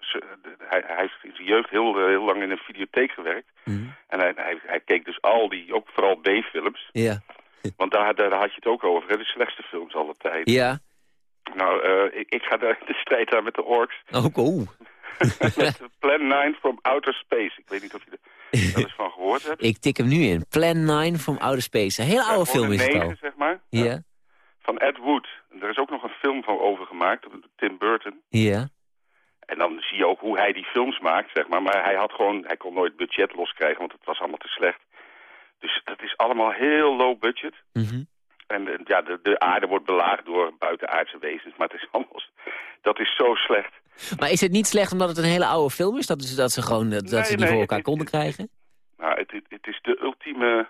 de- hij, hij heeft in zijn jeugd heel, eh, heel lang in een videotheek gewerkt. Mhm. En hij, hij, hij keek dus al die, ook vooral B-films. Ja. *laughs* Want daar, daar had je het ook over, hè, de slechtste films aller tijden. Ja, Nou, ik, ik ga daar de strijd aan met de orks. oh. *laughs* met Plan 9 from Outer Space. Ik weet niet of je er *laughs* wel eens van gehoord hebt. Ik tik hem nu in. Plan 9 from Outer Space. Een hele oude film is het al. zeg maar. Ja, Van Ed Wood. En Er is ook nog een film van over gemaakt, Tim Burton. ja. En dan zie je ook hoe hij die films maakt, zeg maar. Maar hij had gewoon, hij kon nooit budget loskrijgen, want het was allemaal te slecht. Dus dat is allemaal heel low budget. Mhm. En eh, ja, de, de aarde wordt belaagd door buitenaardse wezens. Maar het is *laughs* allemaal, dat is zo slecht. Maar is het niet slecht omdat het een hele oude film is? Dat, is, dat ze gewoon dat, Nee, ze die nee, voor elkaar het- konden het- krijgen? Nou, het, het, is de ultieme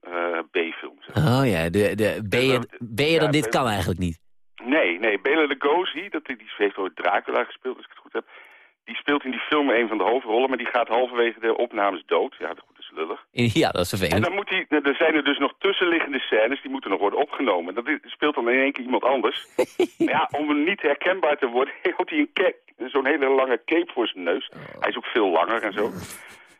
eh, B-film. zeg. Oh ja, de, de, Ja, dan dit kan eigenlijk niet. Nee, nee, Bela Lugosi, dat, die heeft ooit Dracula gespeeld, als ik het goed heb. Die speelt in die film een van de hoofdrollen, maar die gaat halverwege de opnames dood. Ja, dat is lullig. *laughs* Ja, dat is En vervelend. dan moet hij, er zijn er dus nog tussenliggende scènes, die moeten nog worden opgenomen. Dat speelt dan in één keer iemand anders. *laughs* Maar ja, om niet herkenbaar te worden, *laughs* houdt hij een zo'n hele lange cape voor zijn neus. Hij is ook veel langer en zo.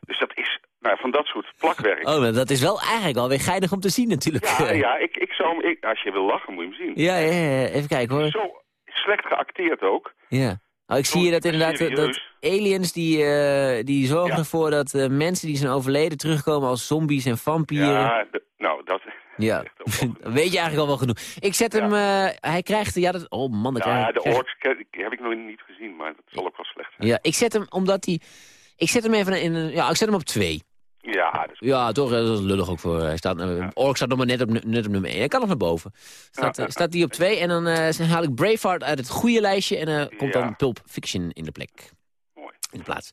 Dus dat is nou, van dat soort plakwerk. Oh, dat is wel eigenlijk alweer geinig om te zien natuurlijk. Ja, ja ik, ik zou hem, ik, als je wil lachen moet je hem zien. Ja, ja, ja, even kijken hoor. Zo slecht geacteerd ook. Ja. Oh, ik zie hier dat inderdaad dat aliens die, eh, die zorgen ervoor dat eh, mensen die zijn overleden terugkomen als zombies en vampieren. Ja, nou, dat... Ja, *laughs* dat weet je eigenlijk al wel genoeg. Ik zet hem, eh, hij krijgt, ja dat, oh man, dat Ja, de orks heb ik nog niet gezien, maar dat zal ook wel slecht zijn. Ja, ik zet hem omdat hij, ik zet hem even in, een- ja, ik zet hem op twee. Ja, dat is Ja, toch, eh, dat is lullig ook voor, hij staat, eh, Ork staat nog maar net op, net op nummer 1. Hij kan nog naar boven. Staat, eh, staat die op twee en dan eh, haal ik Braveheart uit het goede lijstje en dan komt Ja. dan Pulp Fiction in de plek. Mooi. In de plaats.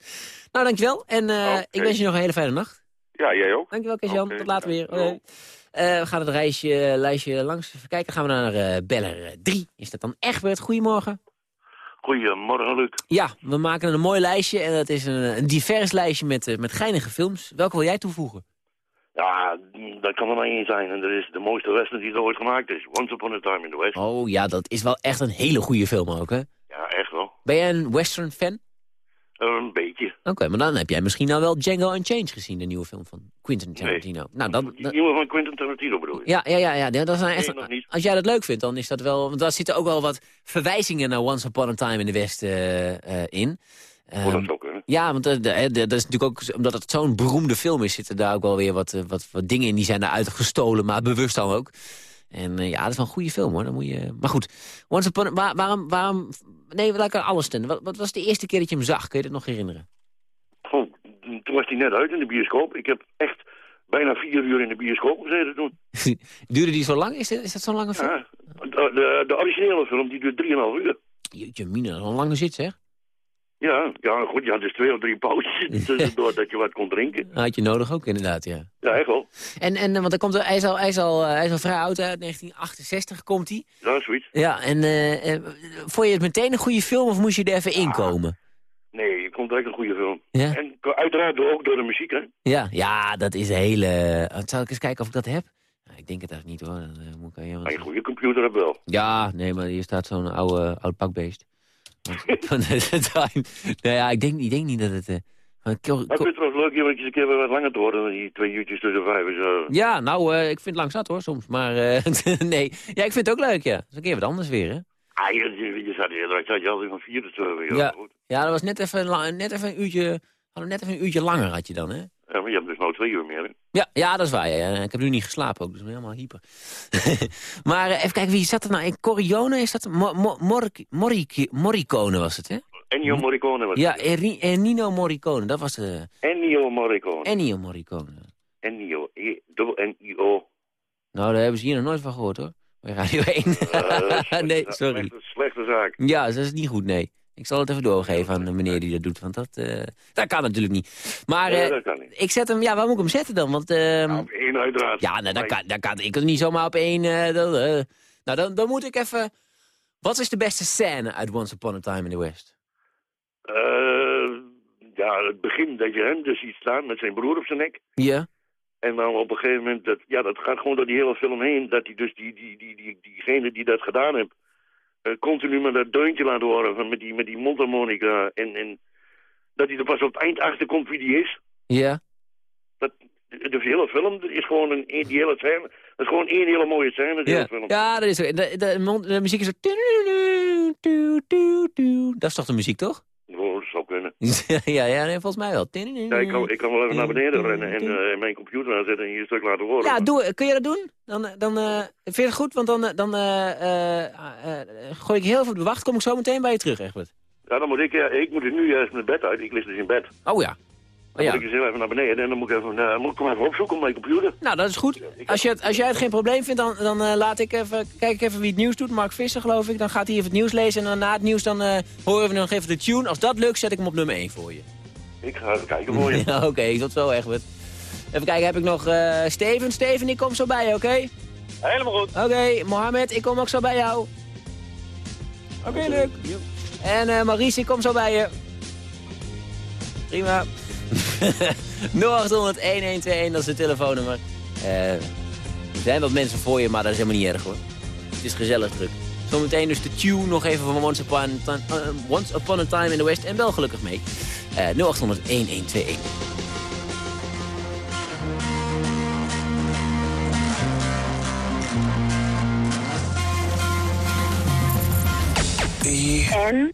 Nou, dankjewel en eh, ik wens je nog een hele fijne nacht. Ja, jij ook? Dankjewel, Kees-Jan. Tot later weer. Eh, we gaan het reisje, lijstje langs. Even kijken, gaan we naar eh, beller 3. Is dat dan Egbert? Goedemorgen. Goedemorgen, Luc. Ja, we maken een mooi lijstje en dat is een, een divers lijstje met, eh, met geinige films. Welke wil jij toevoegen? Ja, dat kan er maar één zijn. En dat is de mooiste western die er ooit gemaakt is. Once Upon a Time in the West. Oh ja, dat is wel echt een hele goede film ook, hè? Ja, echt wel. Ben jij een western fan? Een beetje. Oké, maar dan heb jij misschien nou wel Django Unchained gezien, de nieuwe film van Quentin Tarantino. Nou, dan, Die nieuwe van Quentin Tarantino bedoel je? ja, ja, ja, ja, dat nou echt, Nee, als jij dat leuk vindt, dan is dat wel... Want daar zitten ook wel wat verwijzingen naar Once Upon a Time in the West eh, eh, in. Oh, dat Ehm, zou kunnen. Ja, want eh, de- de- dat is natuurlijk ook, omdat het zo'n beroemde film is, zitten daar ook wel weer wat, wat, wat dingen in die zijn eruit gestolen, maar bewust dan ook. En eh, ja, dat is wel een goede film hoor. Dan moet je... Maar goed, Once Upon a- waar, waarom, waarom... Nee, laat ik aan alles stellen. Wat, wat was de eerste keer dat je hem zag? Kun je dat nog herinneren? Goh, toen was hij net uit in de bioscoop. Ik heb echt bijna vier uur in de bioscoop gezeten toen. *laughs* Duurde die zo lang? Is, dat- is dat zo'n lange film? Ja, de, de, de originele film die duurt 3,5 uur. Jeetje mina, dat is een lange zit zeg. Ja, ja, goed, je had dus twee of drie pauzes *laughs* tussendoor dat je wat kon drinken. Had je nodig ook inderdaad, ja. Ja, echt wel. En, en want er komt, er- hij, is al, hij, is al, eh, hij is al vrij oud, hè, uit 1968 komt hij. Ja, zoiets. Ja, en eh, eh, vond je het meteen een goede film of moest je er even inkomen? Nee, je komt echt een goede film. Ja? En uiteraard door- ook door de muziek, hè? Ja, ja, dat is een hele... Zal ik eens kijken of ik dat heb? Nou, ik denk het eigenlijk niet hoor. Dan, moet ik Maar een goede computer heb wel. Ja, nee, maar hier staat zo'n oude oud pakbeest. *laughs* Van de time. Nou ja, ik denk, ik denk niet dat het... Maar ik vind het wel leuk je een keer weer wat langer te worden dan die twee uurtjes tussen vijf en zo. ja, nou, eh, ik vind het lang zat hoor, soms. Maar eh, *laughs* nee, ja, ik vind het ook leuk, ja. Dat is een keer wat anders weer, hè? Ah, je, je, je zat hier, ik zat je altijd van vier tot joh. Ja, ja dat was net even, net even een uurtje... Net even een uurtje langer had je dan, hè? Ja, maar je hebt dus nou twee uur meer, hè? Ja, ja, dat is waar. Ja, ja. Ik heb nu niet geslapen ook, dus ik ben helemaal hyper. *laughs* maar eh, even kijken, wie zat er nou in? Corione is dat? Mo Mo Morri- Morri- Morricone was het, hè? Ennio Morricone was Ja, het. Eri- Ennio Morricone, dat was de... Ennio Morricone. Ennio Morricone. Ennio. E- dubbel N-I-O. Nou, daar hebben ze hier nog nooit van gehoord, hoor. Bij Radio 1. Eh, *laughs* nee, sorry. Slechte, slechte zaak. Ja, dat is niet goed, nee. Ik zal het even doorgeven aan de meneer die dat doet, want dat, eh, dat kan natuurlijk niet. Maar Nee, eh, dat kan niet. ik zet hem, ja, waar moet ik hem zetten dan? Want, Nou, op één uiteraard. ja, nou, dat kan, dat kan, ik kan het niet zomaar op één... eh, dan, nou, dan, dan moet ik even... Wat is de beste scène uit Once Upon a Time in the West? Ja, het begin dat je hem dus ziet staan met zijn broer op zijn nek. Ja? En dan op een gegeven moment, dat, ja, dat gaat gewoon door die hele film heen. Dat hij dus die, die, die, die, diegene die dat gedaan heeft, continu met dat deuntje laat horen van met die, met die mondharmonica. En, en dat hij er pas op het eind achter komt wie die is. Ja? Dat, de hele film is gewoon een, een- die hele scène. Dat is gewoon één hele mooie scène, die Ja, hele film. ja dat is zo. De, de, mond- de muziek is zo... Dat is toch de muziek, toch? Oh, dat zou kunnen. *laughs* ja, ja nee, volgens mij wel. Ja, ik, kan, ik kan wel even naar beneden rennen en eh, mijn computer aanzetten en je een stuk laten horen. Ja, doe, kun je dat doen? Dan, dan eh, vind je het goed? Want dan, eh, dan eh, eh, eh, gooi ik heel veel op de wacht. Kom ik zo meteen bij je terug, Egbert. Ja, dan moet ik, ja, ik moet nu juist mijn bed uit. Ik lig dus in bed. Oh ja. Dan ja. moet ik dus heel even naar beneden en dan moet ik, even, eh, moet ik hem even opzoeken op mijn computer. Nou, dat is goed. Als, je het, als jij het geen probleem vindt, dan, dan eh, laat ik even, kijk ik even wie het nieuws doet. Mark Visser, geloof ik. Dan gaat hij even het nieuws lezen. En dan na het nieuws dan, eh, horen we nog even de tune. Als dat lukt, zet ik hem op nummer 1 voor je. Ik ga even kijken voor je. *laughs* Ja, oké. tot zo, Egbert. Even kijken, heb ik nog eh, Steven. Steven, ik kom zo bij je, oké? Helemaal goed. Oké, Mohamed, ik kom ook zo bij jou. Oké, leuk. En eh Maurice, ik kom zo bij je. Prima. *laughs* 0800 1121, dat is het telefoonnummer. Eh, er zijn wat mensen voor je, maar dat is helemaal niet erg hoor. Het is gezellig druk. Zometeen dus de tune nog even van Once Upon, a Time- eh, Once Upon a Time in the West. En wel gelukkig mee. Eh 0800 1121. N.